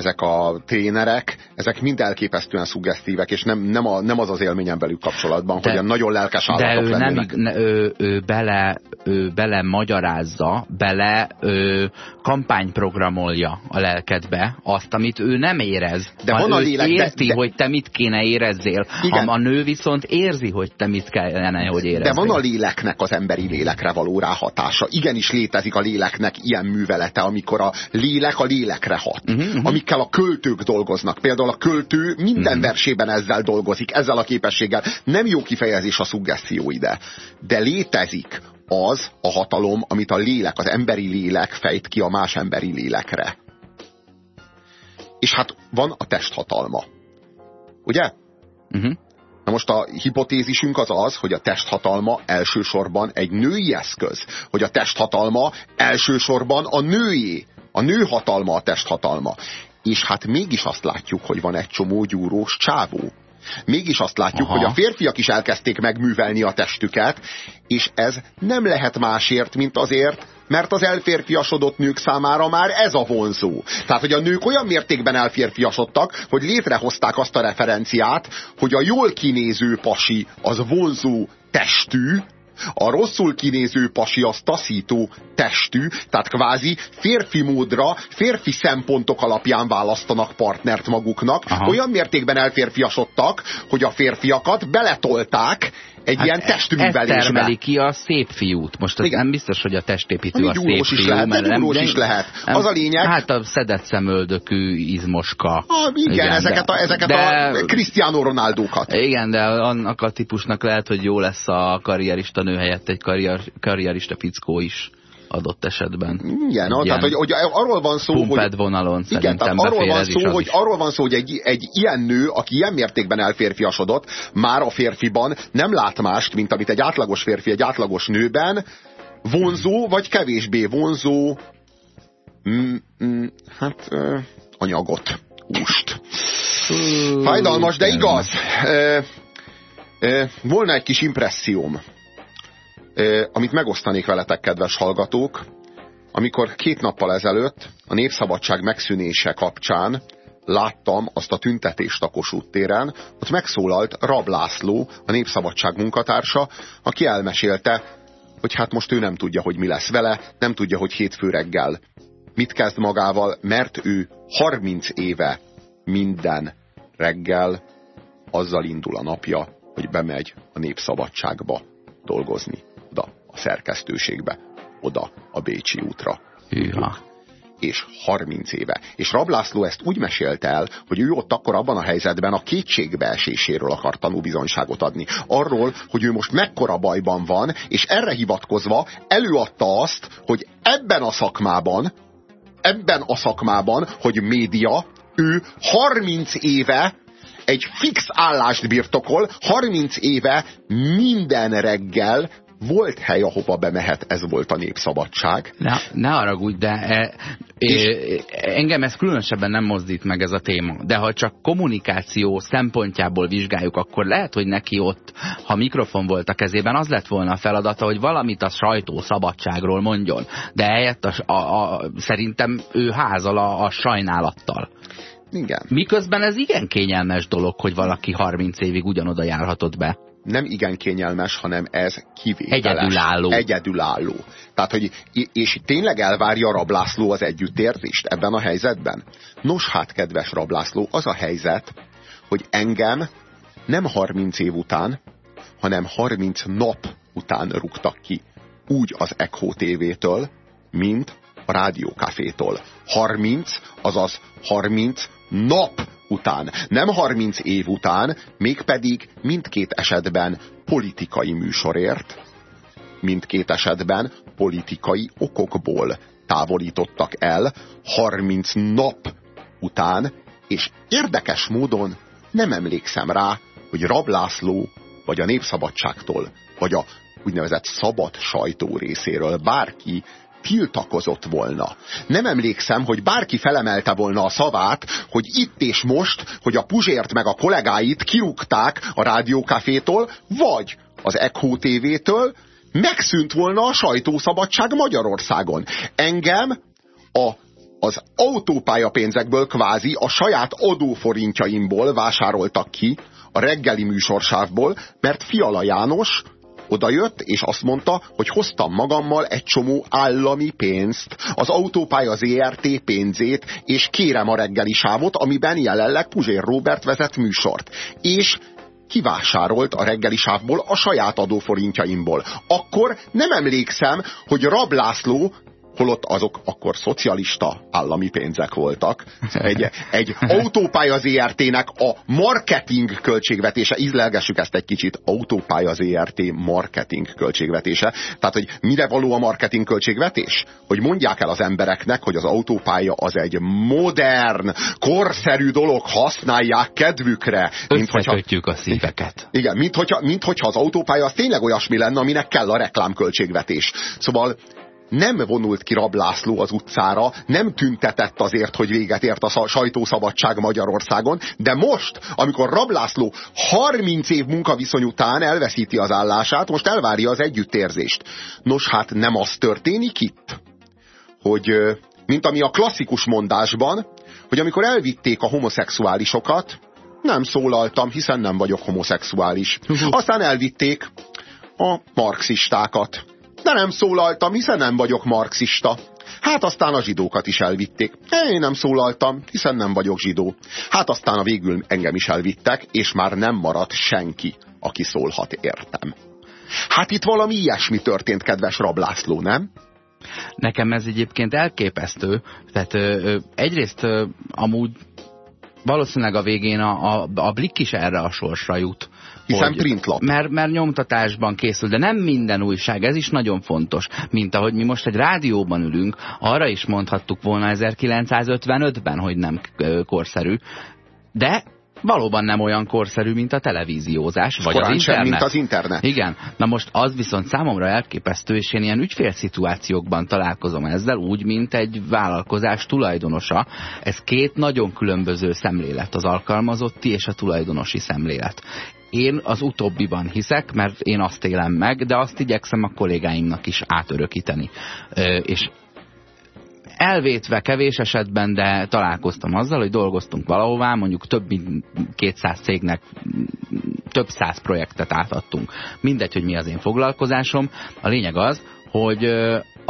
B: ezek a trénerek, ezek mind elképesztően szuggesztívek, és nem, nem, a, nem az az élményem velük kapcsolatban, de, hogy nagyon lelkes állatok
C: De ő,
B: lennének.
C: nem, ő, ő, bele, ő bele magyarázza, bele ő, kampányprogramolja a lelkedbe azt, amit ő nem érez.
B: De van a lélek,
C: érti,
B: de, de,
C: hogy te mit kéne érezzél. Igen. A, a nő viszont érzi, hogy te mit kellene, hogy érezzél.
B: De van a léleknek az emberi lélekre való ráhatása. Igenis létezik a léleknek ilyen művelete, amikor a lélek a lélekre hat. Uh -huh, uh -huh. Amikkel a költők dolgoznak. Például a költő minden -huh. versében ezzel dolgozik, ezzel a képességgel. Nem jó kifejezés a szuggesztió ide. De létezik az a hatalom, amit a lélek, az emberi lélek fejt ki a más emberi lélekre. És hát van a testhatalma. Ugye? Uh
C: mhm. -huh.
B: Na most a hipotézisünk az az, hogy a testhatalma elsősorban egy női eszköz. Hogy a testhatalma elsősorban a női. A nő hatalma a testhatalma. És hát mégis azt látjuk, hogy van egy csomó gyúrós csávó. Mégis azt látjuk, Aha. hogy a férfiak is elkezdték megművelni a testüket, és ez nem lehet másért, mint azért, mert az elférfiasodott nők számára már ez a vonzó. Tehát, hogy a nők olyan mértékben elférfiasodtak, hogy létrehozták azt a referenciát, hogy a jól kinéző pasi az vonzó testű, a rosszul kinéző pasi az taszító testű, tehát kvázi férfi módra, férfi szempontok alapján választanak partnert maguknak. Aha. Olyan mértékben elférfiasodtak, hogy a férfiakat beletolták egy hát ilyen testművelésbe. Ez
C: termeli ki a szép fiút. Most ez nem biztos, hogy a testépítő a szép
B: is
C: fiú.
B: Lehet, mert nem, is lehet.
C: Nem,
B: az a lényeg...
C: Hát a szedett szemöldökű izmoska.
B: Ah, igen, igen, ezeket, de, a, ezeket de, a Cristiano Ronaldókat.
C: Igen, de annak a típusnak lehet, hogy jó lesz a karrierista nő helyett egy karrier, karrierista fickó is adott esetben.
B: Igen, no, tehát hogy, hogy arról van szó,
C: hogy... vonalon
B: igen, tehát arról van szó, hogy, arról van szó, hogy egy, egy ilyen nő, aki ilyen mértékben elférfiasodott, már a férfiban nem lát mást, mint amit egy átlagos férfi egy átlagos nőben vonzó, vagy kevésbé vonzó mm, mm, hát anyagot, húst. Fájdalmas, de igaz. Volna egy kis impresszióm amit megosztanék veletek, kedves hallgatók, amikor két nappal ezelőtt a Népszabadság megszűnése kapcsán láttam azt a tüntetést a Kossuth téren, ott megszólalt Rab László, a Népszabadság munkatársa, aki elmesélte, hogy hát most ő nem tudja, hogy mi lesz vele, nem tudja, hogy hétfő reggel mit kezd magával, mert ő 30 éve minden reggel azzal indul a napja, hogy bemegy a Népszabadságba dolgozni szerkesztőségbe, oda a Bécsi útra.
C: Hűha.
B: És 30 éve. És Rablászló ezt úgy mesélte el, hogy ő ott akkor abban a helyzetben a kétségbeeséséről akar tanúbizonyságot adni. Arról, hogy ő most mekkora bajban van, és erre hivatkozva előadta azt, hogy ebben a szakmában, ebben a szakmában, hogy média, ő 30 éve egy fix állást birtokol, 30 éve minden reggel volt hely, ahova bemehet, ez volt a népszabadság.
C: Ne, ne haragudj, de e, és, e, engem ez különösebben nem mozdít meg ez a téma. De ha csak kommunikáció szempontjából vizsgáljuk, akkor lehet, hogy neki ott, ha mikrofon volt a kezében, az lett volna a feladata, hogy valamit a sajtó szabadságról mondjon. De helyett a, a, a, szerintem ő házal a, a sajnálattal.
B: Igen.
C: Miközben ez igen kényelmes dolog, hogy valaki 30 évig ugyanoda járhatott be
B: nem igen kényelmes, hanem ez kivételes.
C: Egyedülálló.
B: Egyedülálló. Tehát, hogy, és tényleg elvárja Rablászló az együttérzést ebben a helyzetben? Nos hát, kedves Rablászló, az a helyzet, hogy engem nem 30 év után, hanem 30 nap után rúgtak ki. Úgy az Echo TV-től, mint a Rádiókafétól. 30, azaz 30 nap után, nem 30 év után, mégpedig mindkét esetben politikai műsorért, mindkét esetben politikai okokból távolítottak el 30 nap után, és érdekes módon nem emlékszem rá, hogy Rablászló, vagy a Népszabadságtól, vagy a úgynevezett szabad sajtó részéről bárki tiltakozott volna. Nem emlékszem, hogy bárki felemelte volna a szavát, hogy itt és most, hogy a Puzsért meg a kollégáit kirúgták a rádiókafétól, vagy az Echo TV-től, megszűnt volna a sajtószabadság Magyarországon. Engem a az autópálya pénzekből kvázi a saját adóforintjaimból vásároltak ki a reggeli műsorsávból, mert Fiala János odajött, és azt mondta, hogy hoztam magammal egy csomó állami pénzt, az autópálya az ERT pénzét, és kérem a reggeli sávot, amiben jelenleg Puzsér Robert vezet műsort. És kivásárolt a reggeli sávból a saját adóforintjaimból. Akkor nem emlékszem, hogy Rab László holott azok akkor szocialista állami pénzek voltak. Egy, egy autópálya ZRT-nek a marketing költségvetése, ízlelgessük ezt egy kicsit, autópálya ZRT marketing költségvetése. Tehát, hogy mire való a marketing költségvetés? Hogy mondják el az embereknek, hogy az autópálya az egy modern, korszerű dolog, használják kedvükre.
C: Mint hogyha, a szíveket.
B: Igen, mint hogyha, mint hogyha az autópálya az tényleg olyasmi lenne, aminek kell a reklámköltségvetés. Szóval nem vonult ki Rablászló az utcára, nem tüntetett azért, hogy véget ért a sajtószabadság Magyarországon, de most, amikor Rablászló 30 év munkaviszony után elveszíti az állását, most elvárja az együttérzést. Nos, hát nem az történik itt, hogy mint ami a klasszikus mondásban, hogy amikor elvitték a homoszexuálisokat, nem szólaltam, hiszen nem vagyok homoszexuális. Aztán elvitték a marxistákat. De nem szólaltam, hiszen nem vagyok marxista. Hát aztán a zsidókat is elvitték. Én nem szólaltam, hiszen nem vagyok zsidó. Hát aztán a végül engem is elvittek, és már nem maradt senki, aki szólhat értem. Hát itt valami ilyesmi történt, kedves Rablászló, nem?
C: Nekem ez egyébként elképesztő. Tehát ö, egyrészt ö, amúgy valószínűleg a végén a, a, a Blik is erre a sorsra jut
B: hiszen hogy, printlap.
C: Mert, mert nyomtatásban készül, de nem minden újság, ez is nagyon fontos. Mint ahogy mi most egy rádióban ülünk, arra is mondhattuk volna 1955-ben, hogy nem korszerű. De valóban nem olyan korszerű, mint a televíziózás, vagy
B: Korán
C: az internet.
B: Sem, mint az internet.
C: Igen. Na most az viszont számomra elképesztő, és én ilyen ügyfélszituációkban találkozom ezzel, úgy, mint egy vállalkozás tulajdonosa. Ez két nagyon különböző szemlélet, az alkalmazotti és a tulajdonosi szemlélet. Én az utóbbiban hiszek, mert én azt élem meg, de azt igyekszem a kollégáimnak is átörökíteni. És elvétve kevés esetben, de találkoztam azzal, hogy dolgoztunk valahová, mondjuk több mint 200 cégnek több száz projektet átadtunk. Mindegy, hogy mi az én foglalkozásom. A lényeg az, hogy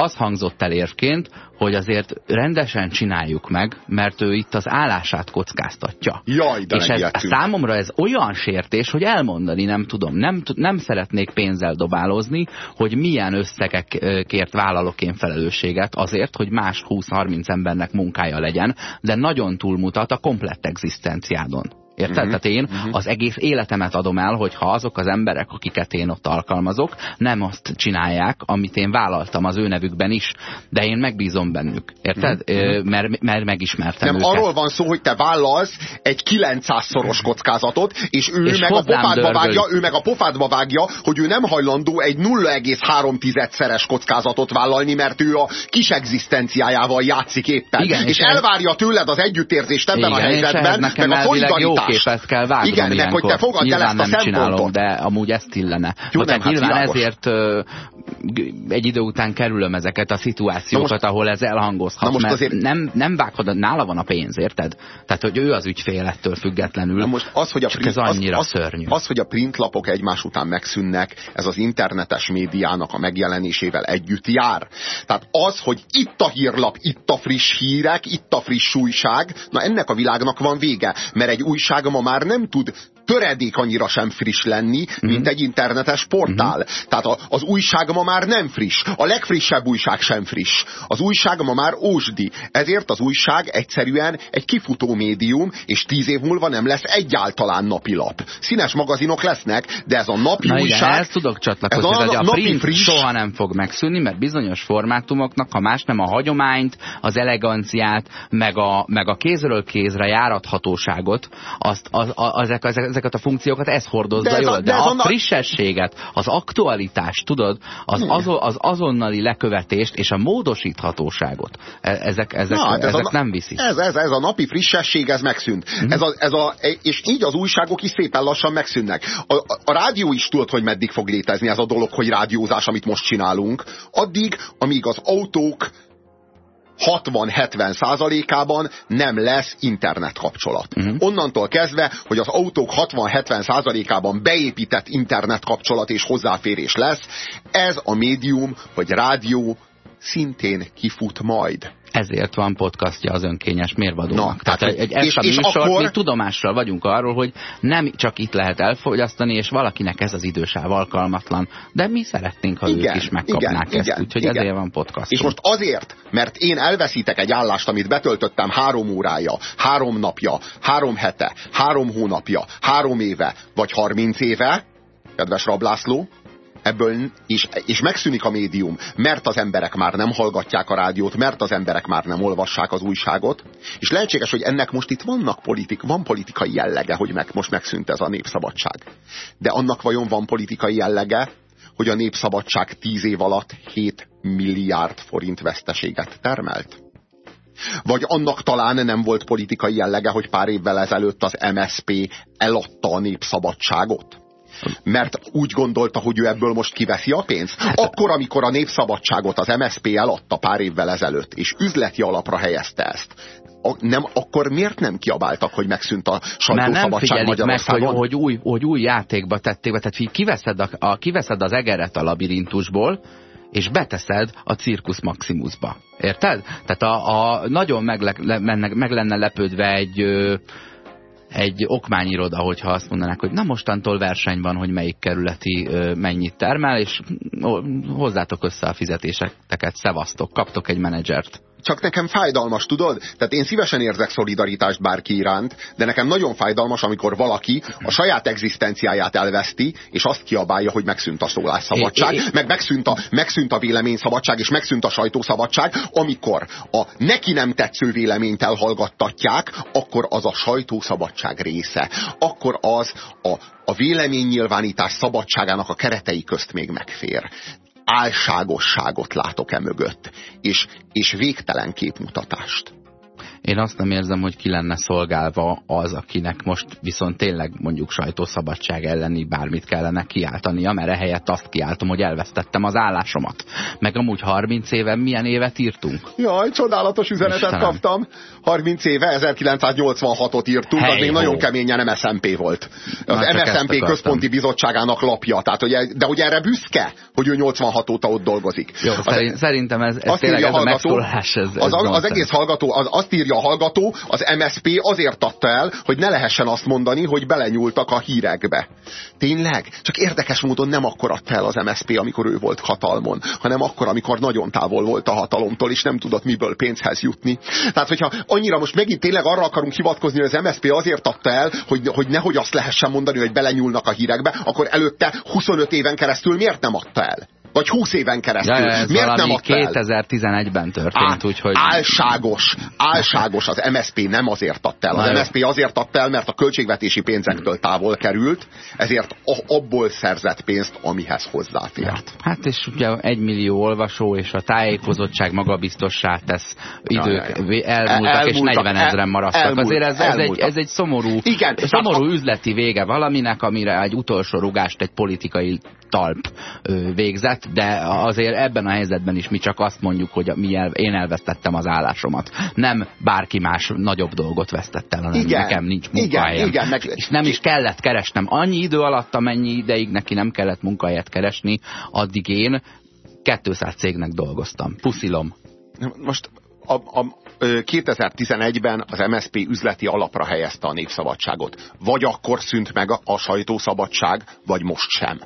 C: az hangzott el érvként, hogy azért rendesen csináljuk meg, mert ő itt az állását kockáztatja.
B: Jaj, de
C: És ez, számomra ez olyan sértés, hogy elmondani nem tudom. Nem, nem szeretnék pénzzel dobálozni, hogy milyen összegekért vállalok én felelősséget azért, hogy más 20-30 embernek munkája legyen, de nagyon túlmutat a komplett egzisztenciádon. Érted? Uh-huh. Tehát én uh-huh. az egész életemet adom el, hogyha azok az emberek, akiket én ott alkalmazok, nem azt csinálják, amit én vállaltam az ő nevükben is, de én megbízom bennük. Érted? Uh-huh. Mert, mert megismertem
B: Nem,
C: őket.
B: arról van szó, hogy te vállalsz egy 900-szoros kockázatot, és ő és meg a pofádba vágja, ő meg a pofádba vágja, hogy ő nem hajlandó egy 0,3-szeres kockázatot vállalni, mert ő a kis egzisztenciájával játszik éppen. Igen, és, és elvárja tőled az együttérzést ebben
C: igen,
B: a helyzetben, meg a szolidaritást
C: képet kell vágnom
B: Igen, meg hogy te fogadj el ezt a
C: nem csinálom, de amúgy ezt illene. Jó, nem, hát nyilván világos. ezért ö, egy idő után kerülöm ezeket a szituációkat, most, ahol ez elhangozhat, na most mert azért... nem, nem vágod, nála van a pénz, érted? Tehát, hogy ő az ügyfél ettől függetlenül. Na most az, hogy a print, ez annyira
B: az,
C: szörnyű.
B: Az, hogy a printlapok egymás után megszűnnek, ez az internetes médiának a megjelenésével együtt jár. Tehát az, hogy itt a hírlap, itt a friss hírek, itt a friss újság, na ennek a világnak van vége, mert egy újság újság ma már nem tud töredék annyira sem friss lenni, mint mm. egy internetes portál. Mm. Tehát a, az újság ma már nem friss. A legfrissebb újság sem friss. Az újság ma már ósdi. Ezért az újság egyszerűen egy kifutó médium, és tíz év múlva nem lesz egyáltalán napilap. Színes magazinok lesznek, de ez a napi
C: Na
B: újság...
C: Igen, ezt tudok csatlakozni, ez a, hogy a napi print friss... soha nem fog megszűnni, mert bizonyos formátumoknak, ha más nem a hagyományt, az eleganciát, meg a, meg a kézről kézre járathatóságot, azt, az, az, ezek, ezek, ezeket a funkciókat ez hordozza de jól. A, de, de a, frissességet, az aktualitást, tudod, az, azon, az azonnali lekövetést és a módosíthatóságot, e, ezek, ezek, Na, hát ezek a, nem viszik.
B: Ez, ez, ez a napi frissesség, ez megszűnt. Mhm. -huh. ez a, ez a, és így az újságok is szépen lassan megszűnnek. A, a, a rádió is tudod, hogy meddig fog létezni ez a dolog, hogy rádiózás, amit most csinálunk. Addig, amíg az autók 60-70 százalékában nem lesz internet kapcsolat. Uh-huh. Onnantól kezdve, hogy az autók 60-70 százalékában beépített internet kapcsolat és hozzáférés lesz, ez a médium, vagy rádió szintén kifut majd.
C: Ezért van podcastja az önkényes mérvadónak. Na, tehát, tehát egy extra és, műsor, akkor... mi tudomással vagyunk arról, hogy nem csak itt lehet elfogyasztani, és valakinek ez az idősáv alkalmatlan, de mi szeretnénk, ha igen, ők is megkapnák igen, ezt, igen, úgyhogy igen. ezért van podcast.
B: És most azért, mert én elveszítek egy állást, amit betöltöttem három órája, három napja, három hete, három hónapja, három éve, vagy harminc éve, kedves Rablászló, ebből is, és megszűnik a médium, mert az emberek már nem hallgatják a rádiót, mert az emberek már nem olvassák az újságot, és lehetséges, hogy ennek most itt vannak politik, van politikai jellege, hogy meg, most megszűnt ez a népszabadság. De annak vajon van politikai jellege, hogy a népszabadság tíz év alatt 7 milliárd forint veszteséget termelt? Vagy annak talán nem volt politikai jellege, hogy pár évvel ezelőtt az MSP eladta a népszabadságot? Mert úgy gondolta, hogy ő ebből most kiveszi a pénzt. Akkor, amikor a népszabadságot az MSZP eladta pár évvel ezelőtt, és üzleti alapra helyezte ezt, a, nem, akkor miért nem kiabáltak, hogy megszűnt a sajtószabadság Magyarországon?
C: Meg, hogy, hogy, új, hogy új játékba tették be, tehát kiveszed, a, a, kiveszed az egeret a labirintusból, és beteszed a Circus Maximusba. Érted? Tehát a, a nagyon meg, le, meg lenne lepődve egy... Ö, egy okmányiroda, hogyha azt mondanák, hogy na mostantól verseny van, hogy melyik kerületi mennyit termel, és hozzátok össze a fizetéseket, szevasztok, kaptok egy menedzsert
B: csak nekem fájdalmas, tudod? Tehát én szívesen érzek szolidaritást bárki iránt, de nekem nagyon fájdalmas, amikor valaki a saját egzisztenciáját elveszti, és azt kiabálja, hogy megszűnt a szólásszabadság, meg megszűnt a, megszűnt a véleményszabadság, és megszűnt a sajtószabadság, amikor a neki nem tetsző véleményt elhallgattatják, akkor az a sajtószabadság része. Akkor az a, a véleménynyilvánítás szabadságának a keretei közt még megfér álságosságot látok e mögött, és, és végtelen képmutatást.
C: Én azt nem érzem, hogy ki lenne szolgálva az, akinek most viszont tényleg mondjuk sajtószabadság elleni bármit kellene kiáltania, mert ehelyett azt kiáltom, hogy elvesztettem az állásomat. Meg amúgy 30 éve milyen évet írtunk?
B: Jaj, csodálatos üzenetet Istenem. kaptam. 30 éve 1986-ot írtunk, hey, az még nagyon keményen MSZMP volt. Az MSZMP központi bizottságának lapja. Tehát, hogy, de hogy erre büszke, hogy ő 86 óta ott dolgozik.
C: Jó, az, szerintem ez, ez tényleg ez a ez, ez
B: az, az egész hallgató az azt írja a hallgató, az MSP azért adta el, hogy ne lehessen azt mondani, hogy belenyúltak a hírekbe. Tényleg? Csak érdekes módon nem akkor adta el az MSP, amikor ő volt hatalmon, hanem akkor, amikor nagyon távol volt a hatalomtól, és nem tudott miből pénzhez jutni. Tehát, hogyha annyira most megint tényleg arra akarunk hivatkozni, hogy az MSP azért adta el, hogy, hogy nehogy azt lehessen mondani, hogy belenyúlnak a hírekbe, akkor előtte 25 éven keresztül miért nem adta el? Vagy 20 éven keresztül. Ja,
C: ez
B: Miért nem
C: 2011-ben történt, úgyhogy...
B: Álságos, álságos. Az MSP nem azért adta el. Az Na MSP azért adta el, mert a költségvetési pénzektől távol került, ezért abból szerzett pénzt, amihez hozzáfért.
C: Ja. Hát és ugye egy millió olvasó és a tájékozottság magabiztossá tesz idők ja, ja, elmúltak, elmúltak, és 40 ezeren maradtak. Elmúlt, Azért ez, ez, egy, ez egy szomorú, Igen, szomorú a... üzleti vége valaminek, amire egy utolsó rugást egy politikai talp végzett, de azért ebben a helyzetben is mi csak azt mondjuk, hogy mi el, én elvesztettem az állásomat. Nem bárki más nagyobb dolgot vesztett el, hanem igen, nekem nincs munkahelyem. Igen, igen, meg... És nem is kellett keresnem. Annyi idő alatt, amennyi ideig neki nem kellett munkahelyet keresni, addig én 200 cégnek dolgoztam. Puszilom.
B: Most a, a, 2011-ben az MSP üzleti alapra helyezte a népszabadságot. Vagy akkor szűnt meg a, a sajtószabadság, vagy most sem.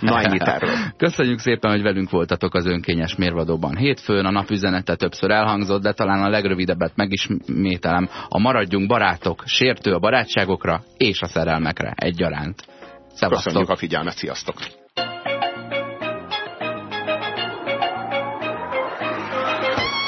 B: Na ennyit erről.
C: Köszönjük szépen, hogy velünk voltatok az önkényes mérvadóban hétfőn. A napüzenete többször elhangzott, de talán a legrövidebbet megismételem. A maradjunk barátok, sértő a barátságokra és a szerelmekre egyaránt.
B: Szevasztok. Köszönjük a figyelmet, sziasztok!